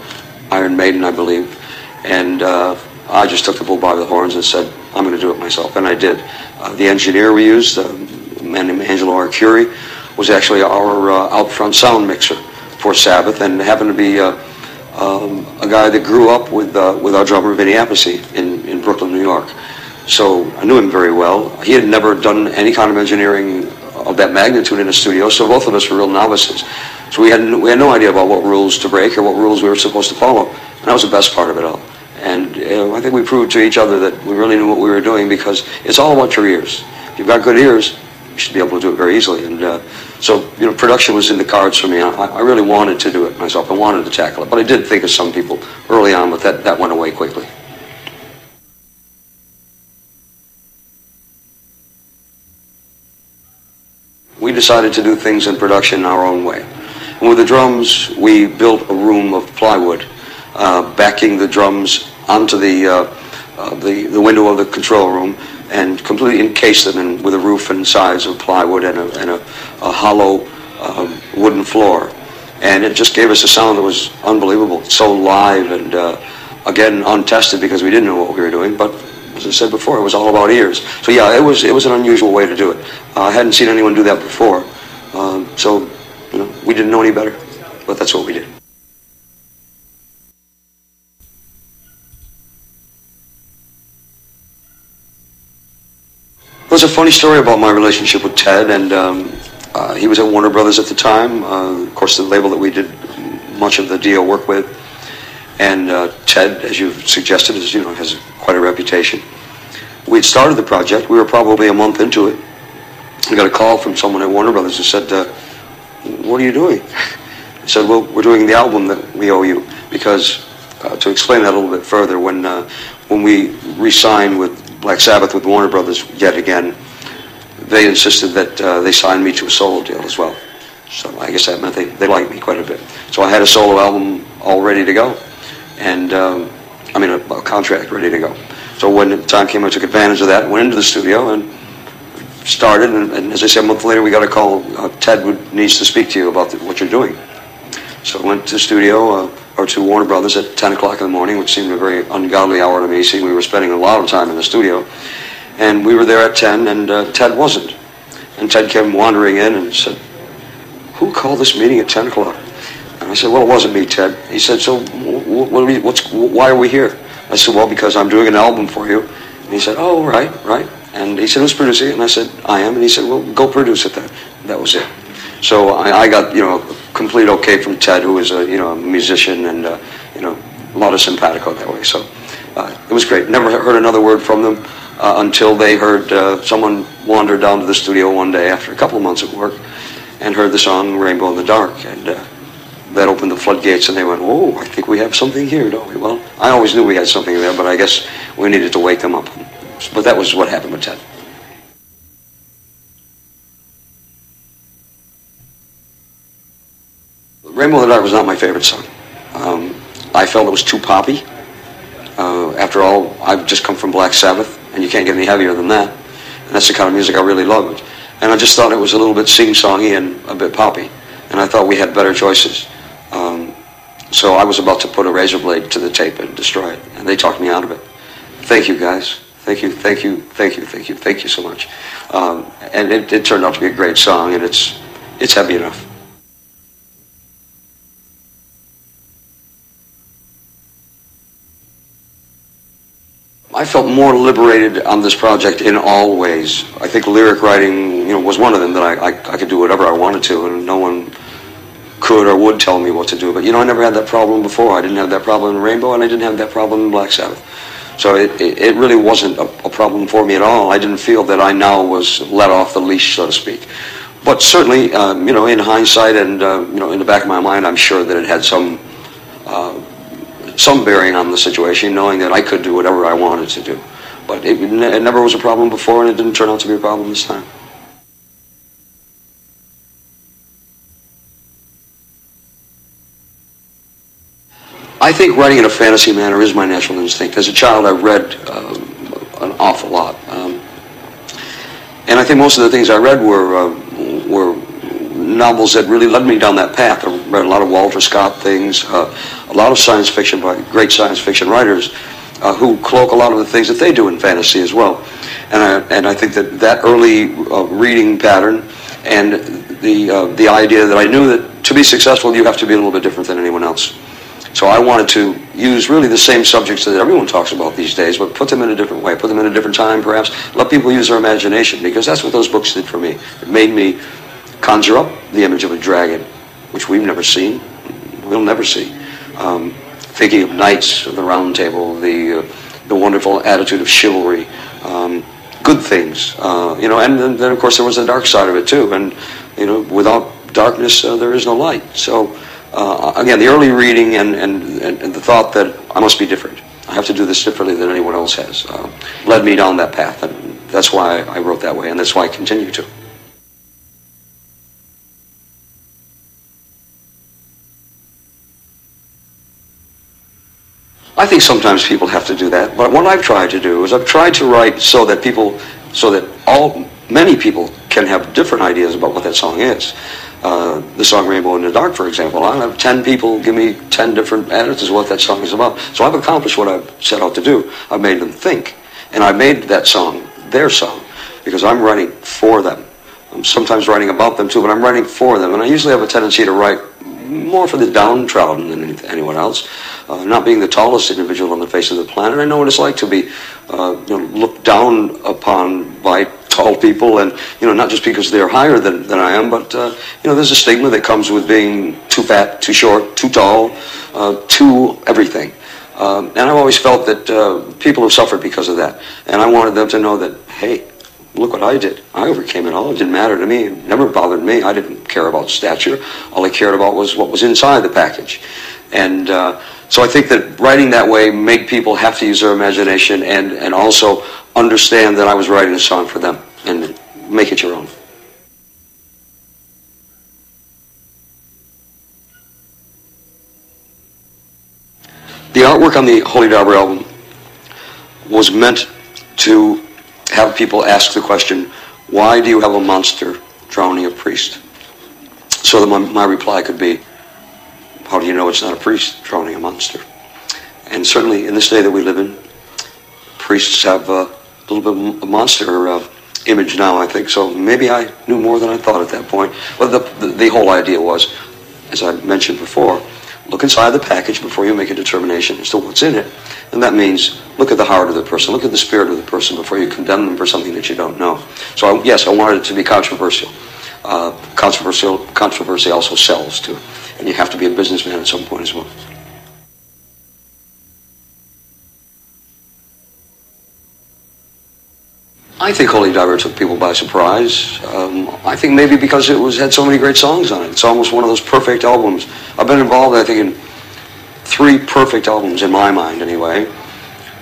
Iron Maiden, I believe, and uh, I just took the bull by the horns and said, I'm going to do it myself, and I did. Uh, the engineer we used, uh, a man named Angelo Arcuri, was actually our uh, out front sound mixer for Sabbath, and happened to be uh, um, a guy that grew up with uh, with our drummer Vinny Appice in, in Brooklyn, New York. So I knew him very well. He had never done any kind of engineering of that magnitude in a studio, so both of us were real novices. So we had we had no idea about what rules to break or what rules we were supposed to follow, and that was the best part of it all. And I think we proved to each other that we really knew what we were doing because it's all about your ears. If you've got good ears, you should be able to do it very easily. And uh, so, you know, production was in the cards for me. I, I really wanted to do it myself. I wanted to tackle it. But I did think of some people early on, but that, that went away quickly. We decided to do things in production our own way. And with the drums, we built a room of plywood, uh, backing the drums onto the, uh, uh, the, the window of the control room and completely encased them in, with a roof and sides of plywood and a, and a, a hollow um, wooden floor. And it just gave us a sound that was unbelievable, so live and uh, again untested because we didn't know what we were doing. But as I said before, it was all about ears. So yeah, it was it was an unusual way to do it. Uh, I hadn't seen anyone do that before, um, so you know we didn't know any better, but that's what we did. There's a funny story about my relationship with Ted, and um, uh, he was at Warner Brothers at the time. Uh, of course, the label that we did much of the deal work with. And uh, Ted, as you've suggested, is you know has quite a reputation. We had started the project. We were probably a month into it. We got a call from someone at Warner Brothers who said, uh, "What are you doing?" I said, "Well, we're doing the album that we owe you." Because uh, to explain that a little bit further, when when we re-signed with Black Sabbath with Warner Brothers yet again, they insisted that uh, they sign me to a solo deal as well. So I guess that meant they, they liked me quite a bit. So I had a solo album all ready to go, and um, I mean a, a contract ready to go. So when the time came, I took advantage of that, went into the studio and started. And, and as I said, a month later, we got a call. Uh, Ted needs to speak to you about the, what you're doing. So I went to the studio. Uh, or to Warner Brothers at 10 o'clock in the morning, which seemed a very ungodly hour to me, seeing we were spending a lot of time in the studio. And we were there at 10, and uh, Ted wasn't. And Ted came wandering in and said, who called this meeting at 10 o'clock? And I said, well, it wasn't me, Ted. He said, so what what's, why are we here? I said, well, because I'm doing an album for you. And he said, oh, right, right. And he said, who's producing it? And I said, I am. And he said, well, go produce it then. That was it. So I, I got, you know, complete okay from Ted, who was a, you know, a musician and, uh, you know, a lot of simpatico that way. So uh, it was great. Never heard another word from them uh, until they heard uh, someone wander down to the studio one day after a couple of months of work and heard the song Rainbow in the Dark. And uh, that opened the floodgates and they went, oh, I think we have something here, don't we? Well, I always knew we had something there, but I guess we needed to wake them up. But that was what happened with Ted. Rainbow in the Dark was not my favorite song. Um, I felt it was too poppy. Uh, after all, I've just come from Black Sabbath, and you can't get any heavier than that. And that's the kind of music I really loved. And I just thought it was a little bit sing-songy and a bit poppy. And I thought we had better choices. Um, so I was about to put a razor blade to the tape and destroy it. And they talked me out of it. Thank you, guys. Thank you, thank you, thank you, thank you, thank you so much. Um, and it, it turned out to be a great song, and it's, it's heavy enough. I felt more liberated on this project in all ways. I think lyric writing, you know, was one of them that I, I, I, could do whatever I wanted to, and no one could or would tell me what to do. But you know, I never had that problem before. I didn't have that problem in Rainbow, and I didn't have that problem in Black Sabbath. So it, it, it really wasn't a, a problem for me at all. I didn't feel that I now was let off the leash, so to speak. But certainly, um, you know, in hindsight and uh, you know, in the back of my mind, I'm sure that it had some. Uh, some bearing on the situation, knowing that I could do whatever I wanted to do. But it, it never was a problem before, and it didn't turn out to be a problem this time. I think writing in a fantasy manner is my natural instinct. As a child, I read uh, an awful lot, um, and I think most of the things I read were uh, were novels that really led me down that path. I read a lot of Walter Scott things, uh, a lot of science fiction by great science fiction writers. uh, who cloak a lot of the things that they do in fantasy as well. And I, and I think that that early uh, reading pattern and the, uh, the idea that I knew that to be successful, you have to be a little bit different than anyone else. So I wanted to use really the same subjects that everyone talks about these days, but put them in a different way, put them in a different time perhaps, let people use their imagination, because that's what those books did for me. It made me conjure up the image of a dragon, which we've never seen, we'll never see. Um, thinking of knights of the round table, the, uh, the wonderful attitude of chivalry, um, good things, uh, you know, and then, then, of course there was the dark side of it too, and you know, without darkness uh, there is no light. So uh, again, the early reading and, and, and, the thought that I must be different, I have to do this differently than anyone else has, uh, led me down that path, and that's why I wrote that way, and that's why I continue to. I think sometimes people have to do that, but what I've tried to do is I've tried to write so that people, so that all, many people can have different ideas about what that song is. Uh, the song Rainbow in the Dark, for example, i have 10 people give me 10 different attitudes of what that song is about. So I've accomplished what I've set out to do. I've made them think. And I made that song their song because I'm writing for them. I'm sometimes writing about them too, but I'm writing for them. And I usually have a tendency to write more for the downtrodden than anyone else. Uh, not being the tallest individual on the face of the planet, I know what it's like to be uh, you know, looked down upon by tall people, and you know, not just because they're higher than, than I am, but uh, you know, there's a stigma that comes with being too fat, too short, too tall, uh, too everything. Um, and I've always felt that uh, people have suffered because of that, and I wanted them to know that, hey, look what I did. I overcame it all. It didn't matter to me. It never bothered me. I didn't care about stature. All I cared about was what was inside the package. And uh, so I think that writing that way made people have to use their imagination and, and also understand that I was writing a song for them and make it your own. The artwork on the Holy Diver album was meant to have people ask the question, why do you have a monster drowning a priest? So that my, my reply could be, how do you know it's not a priest drowning a monster? And certainly in this day that we live in, priests have a little bit of a monster uh, image now, I think. So maybe I knew more than I thought at that point. But the, the, the whole idea was, as I mentioned before, look inside the package before you make a determination as to what's in it. And that means look at the heart of the person, look at the spirit of the person before you condemn them for something that you don't know. So I, yes, I wanted it to be controversial. Uh, controversial. Controversy also sells too, and you have to be a businessman at some point as well. I think Holy Diver took people by surprise. Um, I think maybe because it was had so many great songs on it. It's almost one of those perfect albums. I've been involved, I think, in three perfect albums in my mind, anyway.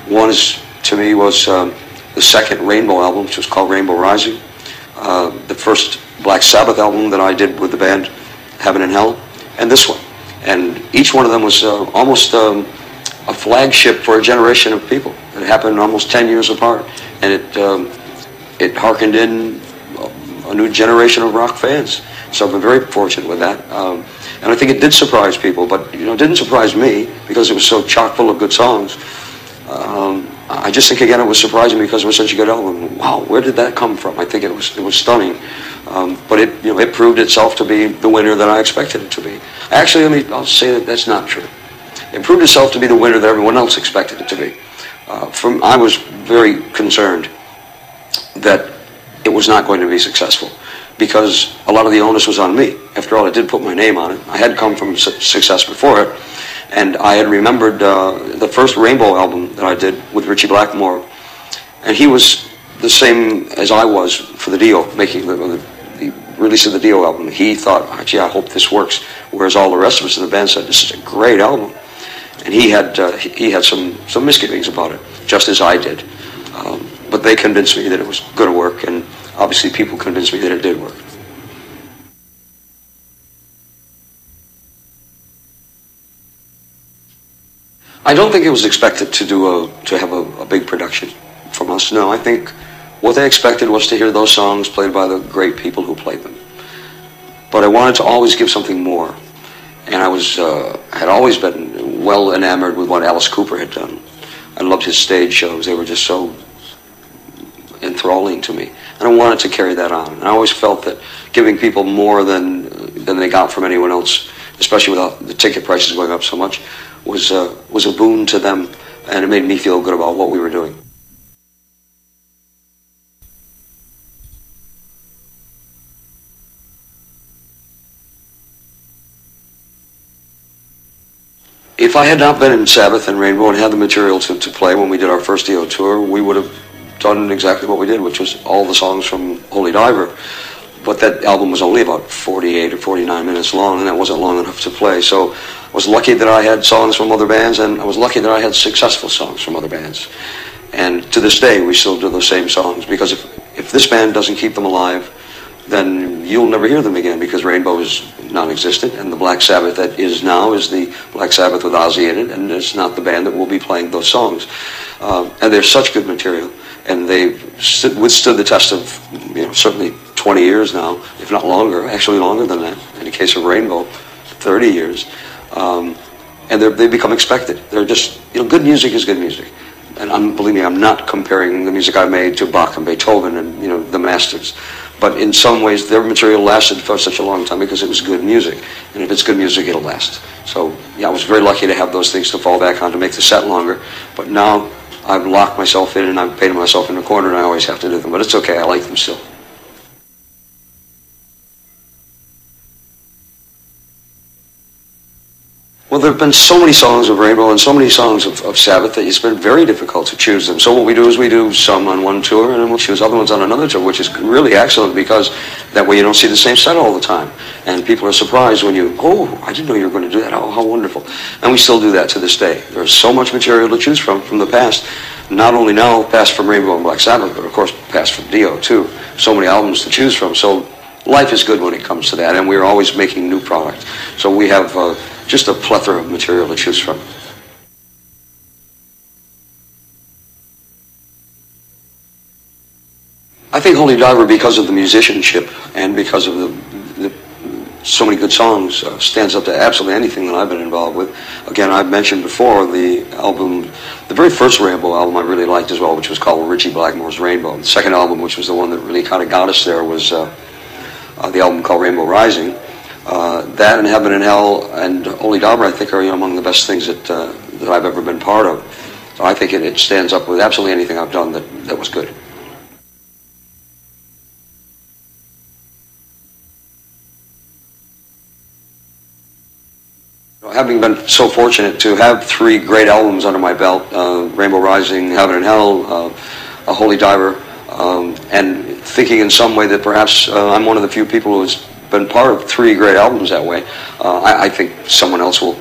One is, to me, was um, the second Rainbow album, which was called Rainbow Rising. Uh, the first Black Sabbath album that I did with the band, Heaven and Hell, and this one. And each one of them was uh, almost um, a flagship for a generation of people. It happened almost 10 years apart. And it um, it harkened in a new generation of rock fans. So I've been very fortunate with that. Um, and I think it did surprise people, but you know, it didn't surprise me because it was so chock full of good songs. Um, I just think again it was surprising because it was such a good album. Wow, where did that come from? I think it was it was stunning, um, but it you know it proved itself to be the winner that I expected it to be. Actually, let me I'll say that that's not true. It proved itself to be the winner that everyone else expected it to be. Uh, from I was very concerned that it was not going to be successful because a lot of the onus was on me. After all, I did put my name on it. I had come from su- success before it, and I had remembered uh, the first Rainbow album that I did with Ritchie Blackmore, and he was the same as I was for the Dio, making the, the, the release of the Dio album. He thought, gee, I hope this works, whereas all the rest of us in the band said, this is a great album. And he had, uh, he had some, some misgivings about it, just as I did. Um, but they convinced me that it was going to work, and obviously people convinced me that it did work. I don't think it was expected to do a to have a, a big production from us. No, I think what they expected was to hear those songs played by the great people who played them. But I wanted to always give something more, and I was uh, had always been well enamored with what Alice Cooper had done. I loved his stage shows. They were just so enthralling to me. And I wanted to carry that on. And I always felt that giving people more than, than they got from anyone else, especially without the ticket prices going up so much, was, uh, was a boon to them. And it made me feel good about what we were doing. If I had not been in Sabbath and Rainbow and had the material to, to play when we did our first Dio tour, we would have done exactly what we did, which was all the songs from Holy Diver. But that album was only about 48 or 49 minutes long, and that wasn't long enough to play. So I was lucky that I had songs from other bands, and I was lucky that I had successful songs from other bands. And to this day, we still do those same songs, because if, if this band doesn't keep them alive, then you'll never hear them again because Rainbow is non-existent, and the Black Sabbath that is now is the Black Sabbath with Ozzy in it, and it's not the band that will be playing those songs. Um, and they're such good material, and they've withstood the test of, you know, certainly 20 years now, if not longer, actually longer than that. In the case of Rainbow, 30 years, um, and they become expected. They're just, you know, good music is good music. And I'm, believe me, I'm not comparing the music I made to Bach and Beethoven and you know the masters. But in some ways, their material lasted for such a long time because it was good music. And if it's good music, it'll last. So, yeah, I was very lucky to have those things to fall back on to make the set longer. But now I've locked myself in and I've painted myself in a corner and I always have to do them. But it's okay, I like them still. Well, there have been so many songs of Rainbow and so many songs of, of Sabbath that it's been very difficult to choose them. So what we do is we do some on one tour and then we'll choose other ones on another tour, which is really excellent because that way you don't see the same set all the time. And people are surprised when you, oh, I didn't know you were going to do that. Oh, how wonderful. And we still do that to this day. There's so much material to choose from from the past. Not only now past from Rainbow and Black Sabbath, but of course past from Dio too. So many albums to choose from. So life is good when it comes to that. And we're always making new product. So we have... Uh, just a plethora of material to choose from. I think Holy Diver, because of the musicianship and because of the, the so many good songs, uh, stands up to absolutely anything that I've been involved with. Again, I've mentioned before the album, the very first Rainbow album I really liked as well, which was called Ritchie Blackmore's Rainbow. The second album, which was the one that really kind of got us there, was uh, uh, the album called Rainbow Rising. Uh, that and Heaven and Hell and Holy Diver, I think, are among the best things that uh, that I've ever been part of. So I think it, it stands up with absolutely anything I've done that, that was good. Having been so fortunate to have three great albums under my belt, uh, Rainbow Rising, Heaven and Hell, uh, A Holy Diver, um, and thinking in some way that perhaps uh, I'm one of the few people who has been part of three great albums that way. Uh, I, I, think someone else will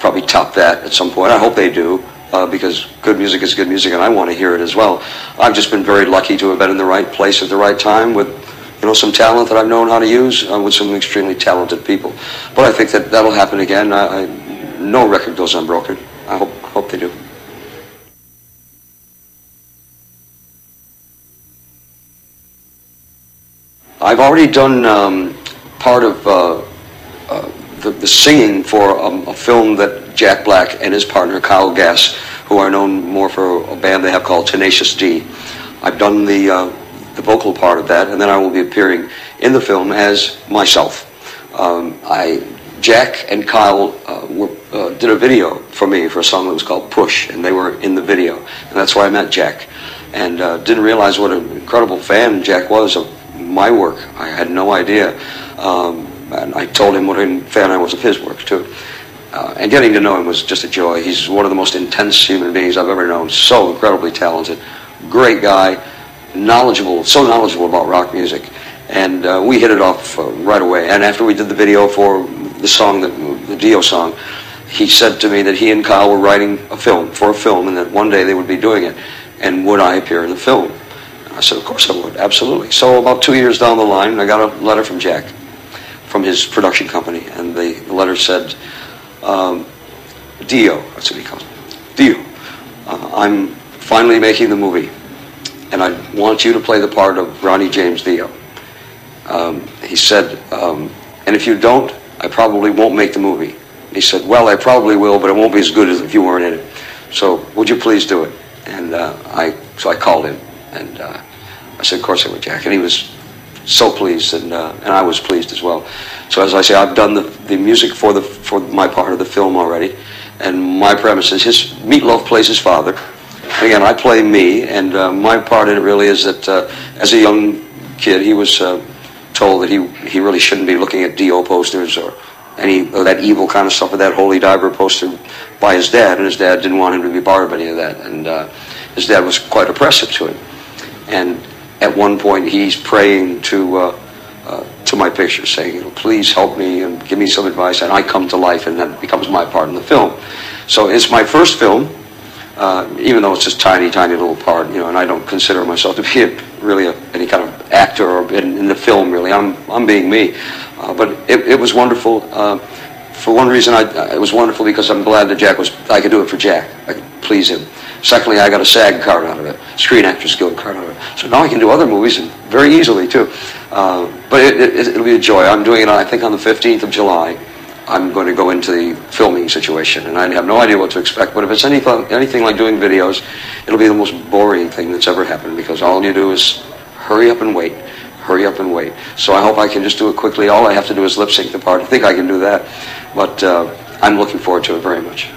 probably top that at some point. I hope they do. Uh, because good music is good music, and I want to hear it as well. I've just been very lucky to have been in the right place at the right time with, you know, some talent that I've known how to use uh, with some extremely talented people. But I think that that'll happen again. I, I, no record goes unbroken. I hope hope they do. I've already done um, part of uh, uh, the, the, singing for a, a, film that Jack Black and his partner Kyle Gass, who are known more for a band they have called Tenacious D. I've done the uh, the vocal part of that, and then I will be appearing in the film as myself. Um, I Jack and Kyle uh, were, uh, did a video for me for a song that was called Push, and they were in the video, and that's where I met Jack, and uh, didn't realize what an incredible fan Jack was of my work. I had no idea. Um, and I told him what a fan I was of his work, too. Uh, and getting to know him was just a joy. He's one of the most intense human beings I've ever known. So incredibly talented, great guy, knowledgeable, so knowledgeable about rock music. And uh, we hit it off uh, right away. And after we did the video for the song, the, the Dio song, he said to me that he and Kyle were writing a film for a film, and that one day they would be doing it. And would I appear in the film? I said, of course I would, absolutely. So about two years down the line, I got a letter from Jack, from his production company, and the, letter said, um, Dio, that's what he calls me, Dio, uh, I'm finally making the movie, and I want you to play the part of Ronnie James Dio. Um, he said, um, and if you don't, I probably won't make the movie. He said, well, I probably will, but it won't be as good as if you weren't in it. So would you please do it? And uh, I so I called him and uh, I said, of course I would, Jack. And he was so pleased, and uh, and I was pleased as well. So as I say, I've done the, the music for the for my part of the film already, and my premise is his Meat Loaf plays his father. Again, I play me, and uh, my part in it really is that uh, as a young kid, he was uh, told that he he really shouldn't be looking at Dio posters or any of that evil kind of stuff with that holy diver poster by his dad, and his dad didn't want him to be part of any of that, and uh, his dad was quite oppressive to him, and at one point he's praying to uh, uh, to my picture, saying, you know, "Please help me and give me some advice," and I come to life, and that becomes my part in the film. So it's my first film, uh, even though it's just tiny, tiny little part, you know, and I don't consider myself to be a, really a, any kind of actor or in, in, the film. Really, I'm I'm being me, uh, but it, it, was wonderful. For one reason, I, it was wonderful because I'm glad that Jack was. I could do it for Jack. I could please him. Secondly, I got a SAG card out of it, Screen Actors Guild card out of it. So now I can do other movies very easily too. Uh, but it, it, it'll be a joy. I'm doing it, I think, on the 15th of July. I'm going to go into the filming situation, and I have no idea what to expect. But if it's anything, anything like doing videos, it'll be the most boring thing that's ever happened because all you do is hurry up and wait, hurry up and wait. So I hope I can just do it quickly. All I have to do is lip sync the part. I think I can do that, but uh, I'm looking forward to it very much.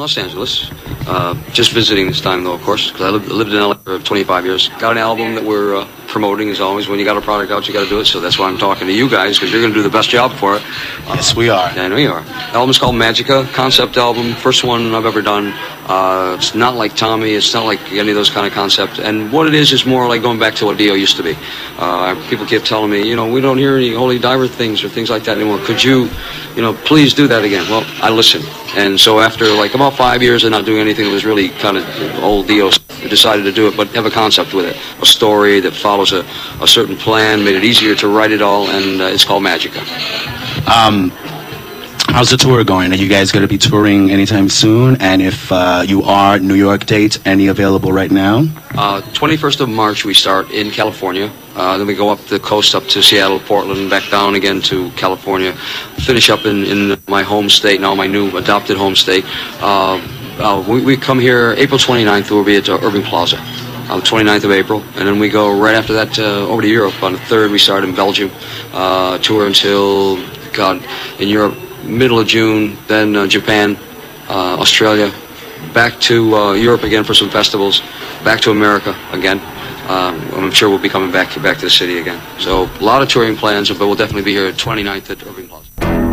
Los Angeles. Uh, just visiting this time, though, of course, because I lived, lived in LA for 25 years. Got an album that we're uh, promoting, as always. When you got a product out, you got to do it. So that's why I'm talking to you guys, because you're going to do the best job for it. Yes, we are. And we are. The album's called Magica, concept album, first one I've ever done. Uh, it's not like Tommy, it's not like any of those kind of concepts. And what it is is more like going back to what Dio used to be. Uh, people keep telling me, you know, we don't hear any Holy Diver things or things like that anymore. Could you, you know, please do that again? Well, I listen. And so after like about five years of not doing anything that was really kind of old Dio, decided to do it, but have a concept with it. A story that follows a, a certain plan, made it easier to write it all, and uh, it's called Magica. Um, how's the tour going? Are you guys going to be touring anytime soon? And if uh, you are, New York dates, any available right now? Uh, 21st of March, we start in California. Uh, then we go up the coast up to Seattle, Portland, back down again to California. Finish up in, in my home state, now my new adopted home state. Uh, uh, we, we come here April 29th, we'll be at uh, Irving Plaza. On the 29th of April, and then we go right after that uh, over to Europe. On the 3rd, we start in Belgium, uh, tour until, God, in Europe, middle of June, then uh, Japan, uh, Australia, back to uh, Europe again for some festivals, back to America again. Um, I'm sure we'll be coming back back to the city again. So a lot of touring plans, but we'll definitely be here at 29th at Irving Plaza.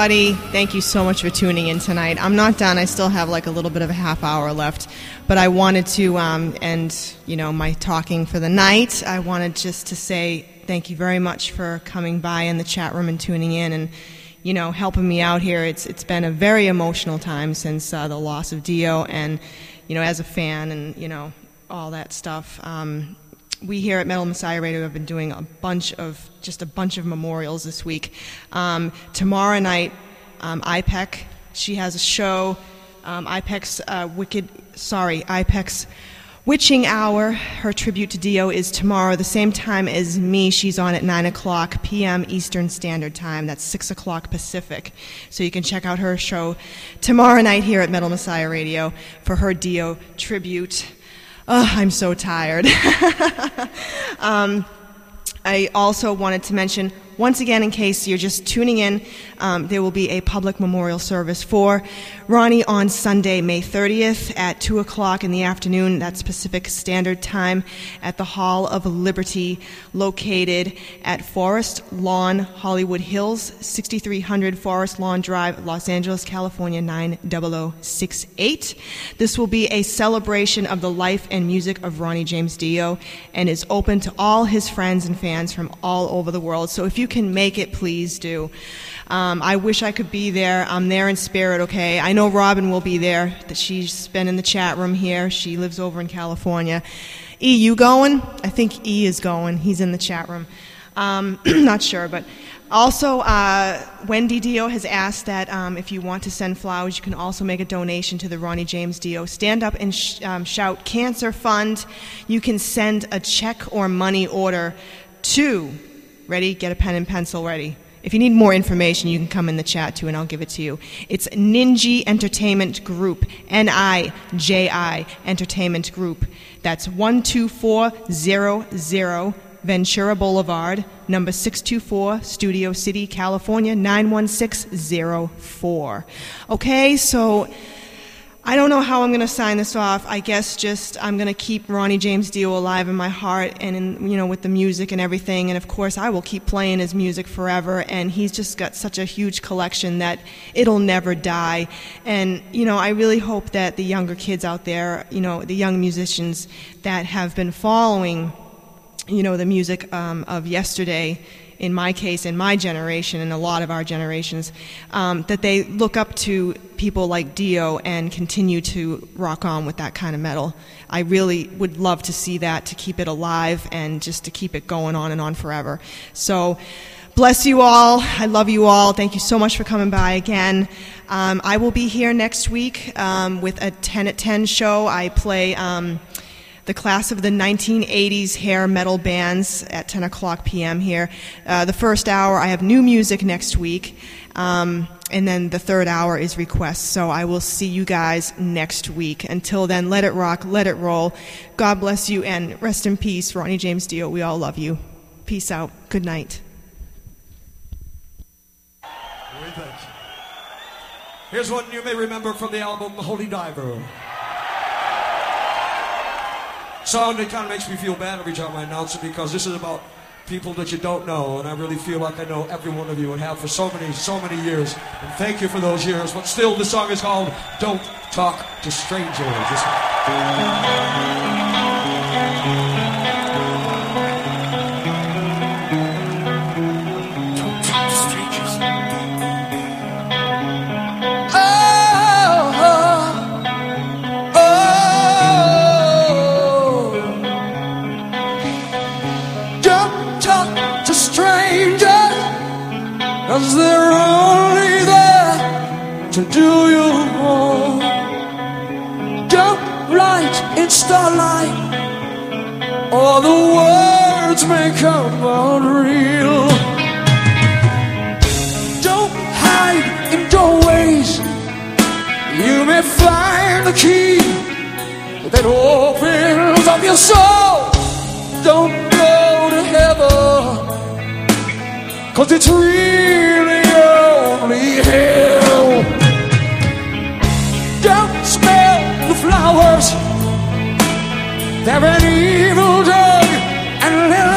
Everybody. Thank you so much for tuning in tonight. I'm not done. I still have like a little bit of a half hour left, but I wanted to um, end, you know, my talking for the night. I wanted just to say thank you very much for coming by in the chat room and tuning in and, you know, helping me out here. It's it's been a very emotional time since uh, the loss of Dio, and you know, as a fan and you know all that stuff. Um, we here at Metal Messiah Radio have been doing a bunch of just a bunch of memorials this week. Um, tomorrow night, um, IPEC she has a show. Um, IPEC's uh, Wicked, sorry, IPEC's Witching Hour. Her tribute to Dio is tomorrow, the same time as me. She's on at 9 o'clock p.m. Eastern Standard Time. That's 6 o'clock Pacific. So you can check out her show tomorrow night here at Metal Messiah Radio for her Dio tribute. Oh, I'm so tired. um, I also wanted to mention, once again, in case you're just tuning in, um, there will be a public memorial service for Ronnie on Sunday, May 30th at 2 o'clock in the afternoon. That's Pacific Standard Time at the Hall of Liberty, located at Forest Lawn, Hollywood Hills, 6300 Forest Lawn Drive, Los Angeles, California, 90068. This will be a celebration of the life and music of Ronnie James Dio and is open to all his friends and fans from all over the world. So if you can make it, please do. Um, I wish I could be there. I'm there in spirit, okay? I know Robin will be there. That she's been in the chat room here. She lives over in California. E, you going? I think E is going. He's in the chat room. Um, not sure, but also, uh, Wendy Dio has asked that um, if you want to send flowers, you can also make a donation to the Ronnie James Dio Stand Up and sh- um, Shout Cancer Fund. You can send a check or money order to, ready? Get a pen and pencil ready. If you need more information, you can come in the chat too, and I'll give it to you. It's Niji Entertainment Group, N I J I Entertainment Group. That's 12400 Ventura Boulevard, number 624, Studio City, California, 91604. Okay, so I don't know how I'm going to sign this off. I guess just I'm going to keep Ronnie James Dio alive in my heart and in, you know with the music and everything and of course I will keep playing his music forever and he's just got such a huge collection that it'll never die. And you know, I really hope that the younger kids out there, you know, the young musicians that have been following you know the music um, of yesterday in my case in my generation and a lot of our generations um, that they look up to people like dio and continue to rock on with that kind of metal. I really would love to see that to keep it alive and just to keep it going on and on forever. So bless you all. I love you all. Thank you so much for coming by again. Um, i will be here next week um, with a 10 at 10 show. I play um, the class of the 1980s hair metal bands at 10 o'clock p.m. here. Uh, the first hour, I have new music next week. Um, and then the third hour is requests. So I will see you guys next week. Until then, let it rock, let it roll. God bless you, and rest in peace, Ronnie James Dio. We all love you. Peace out. Good night. Here's one you may remember from the album Holy Diver. Song that kind of makes me feel bad every time I announce it because this is about people that you don't know, and I really feel like I know every one of you and have for so many, so many years. And thank you for those years. But still, the song is called "Don't Talk to Strangers." Cause they're only there to do you. Don't write in starlight, or the words may come out real. Don't hide in doorways, you may find the key that opens up your soul. Don't go cause it's really only hell. Don't smell the flowers, they're an evil drug, and they'll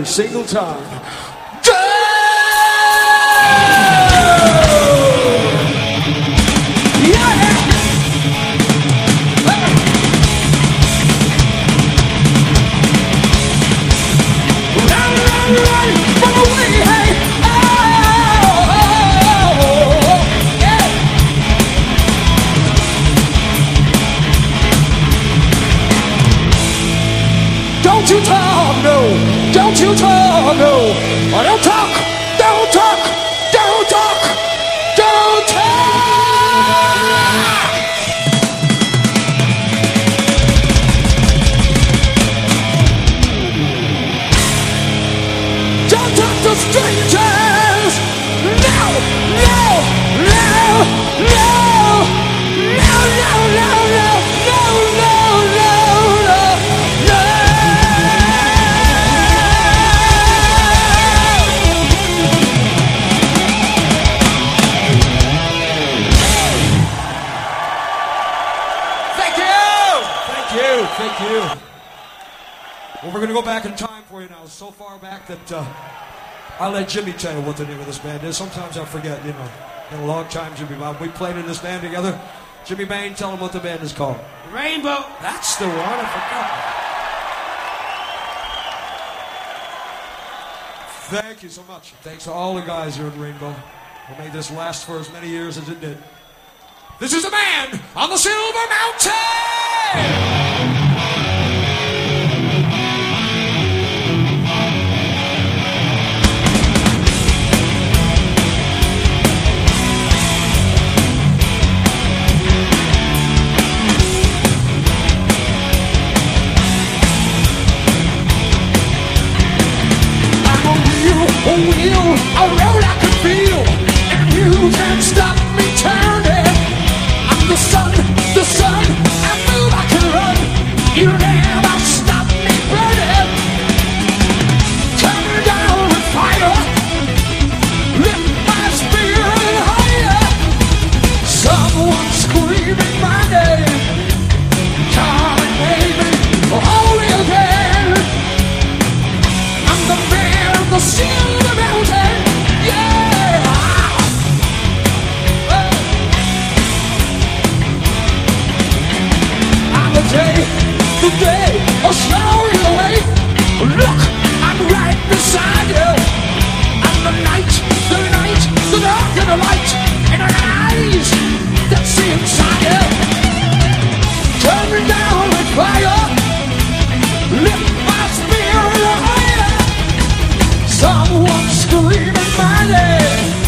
every single time. that uh, I let Jimmy tell you what the name of this band is. Sometimes I forget, you know. In a long time, Jimmy Bob. We played in this band together. Jimmy Bain, tell them what the band is called. Rainbow. That's the one. I forgot. Thank you so much. Thanks to all the guys here at Rainbow who made this last for as many years as it did. This is a man on the Silver Mountain! wheel, a road I could feel, and you can't stop Someone screaming my name.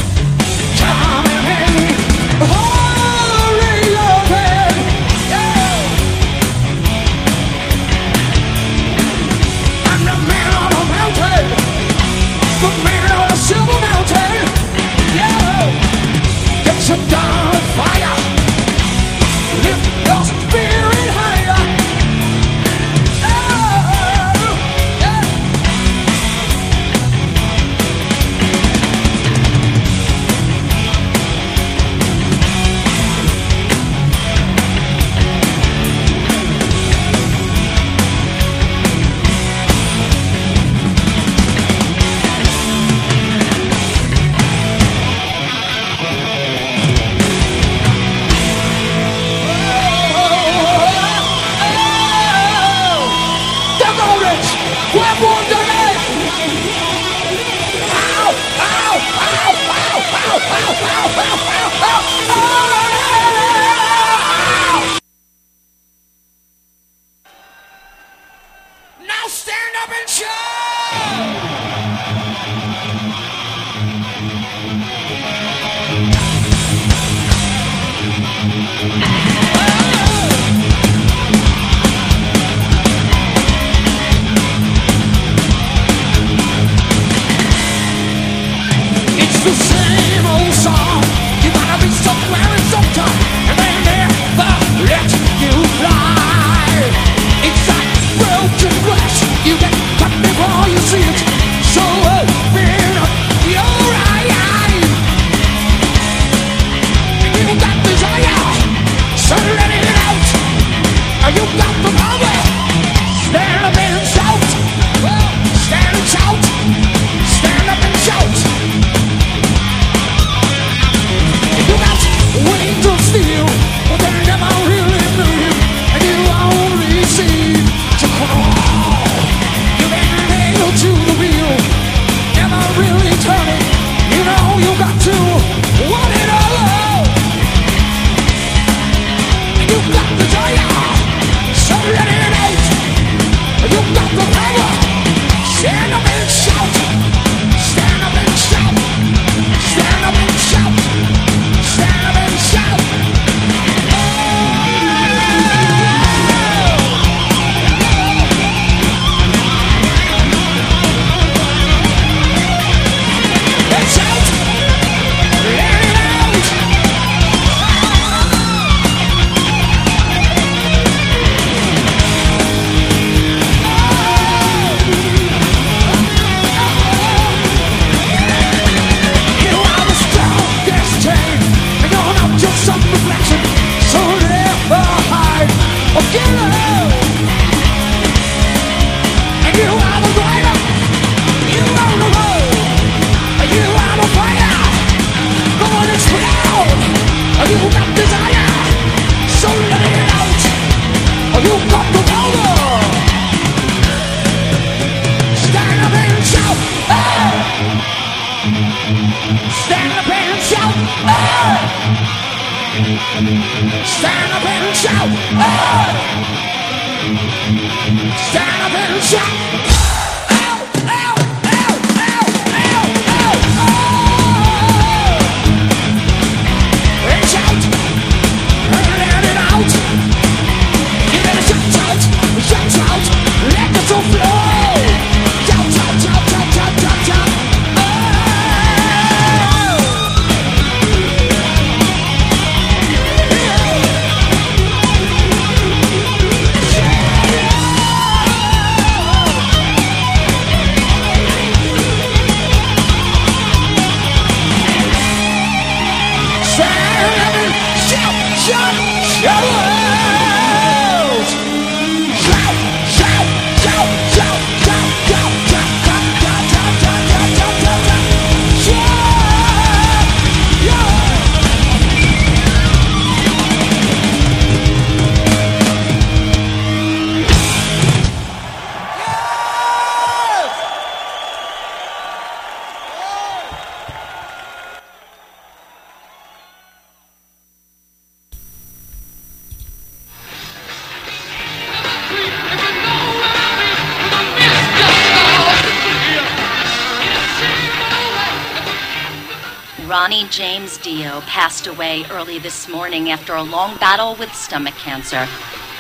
Dio passed away early this morning after a long battle with stomach cancer.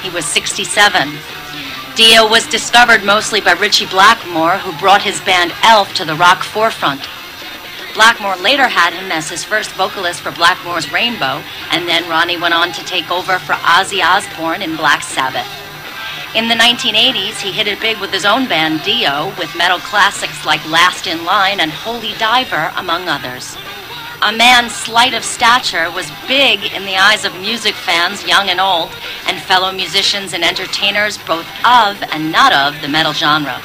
He was 67. Dio was discovered mostly by Ritchie Blackmore, who brought his band Elf to the rock forefront. Blackmore later had him as his first vocalist for Blackmore's Rainbow, and then Ronnie went on to take over for Ozzy Osbourne in Black Sabbath. In the 1980s, he hit it big with his own band Dio, with metal classics like Last in Line and Holy Diver, among others. A man slight of stature was big in the eyes of music fans, young and old, and fellow musicians and entertainers both of and not of the metal genre.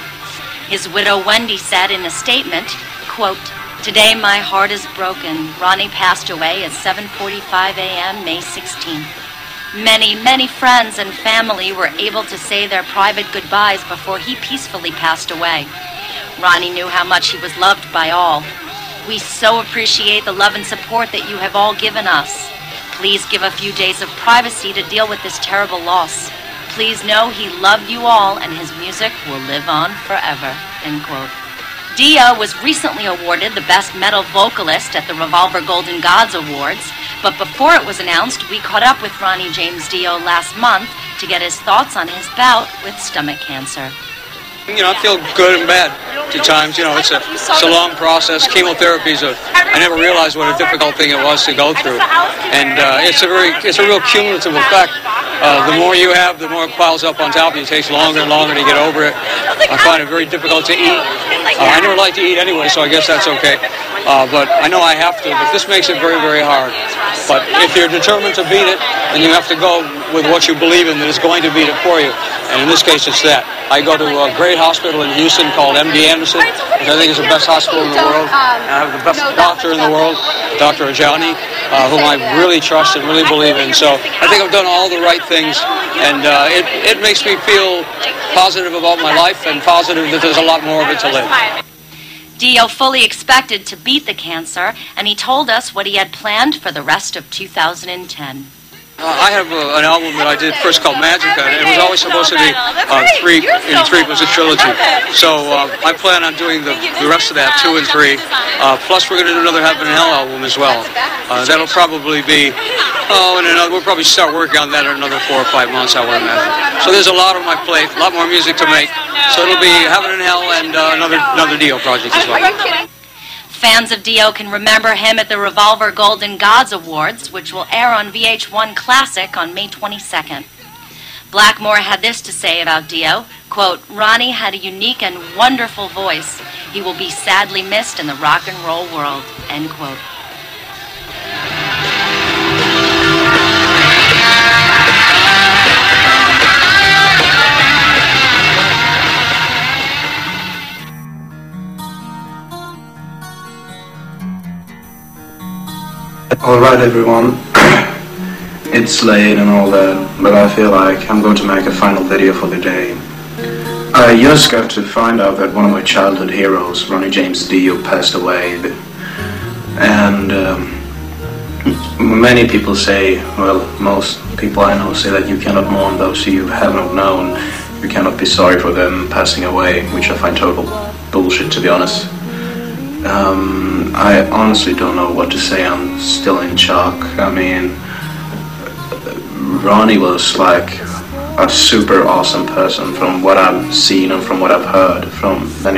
His widow Wendy said in a statement, quote, Today my heart is broken. Ronnie passed away at 7:45 a.m. May 16th. Many, many friends and family were able to say their private goodbyes before he peacefully passed away. Ronnie knew how much he was loved by all. We so appreciate the love and support that you have all given us. Please give a few days of privacy to deal with this terrible loss. Please know he loved you all and his music will live on forever. End quote. Dio was recently awarded the Best Metal Vocalist at the Revolver Golden Gods Awards, but before it was announced, we caught up with Ronnie James Dio last month to get his thoughts on his bout with stomach cancer. You know, I feel good and bad at times. You know, it's a it's a long process. Chemotherapy is a. I never realized what a difficult thing it was to go through, and uh, it's a very it's a real cumulative effect. Uh, the more you have, the more it piles up on top of you. It takes longer and longer to get over it. I find it very difficult to eat. Uh, I never like to eat anyway, so I guess that's okay. Uh, but I know I have to. But this makes it very very hard. But if you're determined to beat it, then you have to go with what you believe in that is going to beat it for you. And in this case, it's that. I go to a great hospital in Houston called MD Anderson, which I think is the best hospital in the world. And I have the best doctor in the world, Dr. Ajani, uh, whom I really trust and really believe in. So I think I've done all the right things, and uh, it, it makes me feel positive about my life and positive that there's a lot more of it to live. Dio fully expected to beat the cancer, and he told us what he had planned for the rest of 2010. Uh, I have uh, an album that I did first called Magica, and it was always supposed to be uh, three in three. It was a trilogy. So uh, I plan on doing the, the rest of that, two and three. Uh, plus, we're going to do another Heaven and Hell album as well. Uh, that'll probably be, oh, and another, we'll probably start working on that in another four or five months, I would imagine. So there's a lot on my plate, a lot more music to make. So it'll be Heaven and Hell and uh, another another Dio project as well. Fans of Dio can remember him at the Revolver Golden Gods Awards, which will air on VH1 Classic on May 22nd. Blackmore had this to say about Dio, quote, Ronnie had a unique and wonderful voice. He will be sadly missed in the rock and roll world, end quote. Alright everyone, it's late and all that, but I feel like I'm going to make a final video for the day. I just got to find out that one of my childhood heroes, Ronnie James Dio, passed away. And um, many people say, well, most people I know say that you cannot mourn those who you have not known. You cannot be sorry for them passing away, which I find total bullshit to be honest. Um, I honestly don't know what to say. I'm still in shock. I mean, Ronnie was like a super awesome person from what I've seen and from what I've heard from many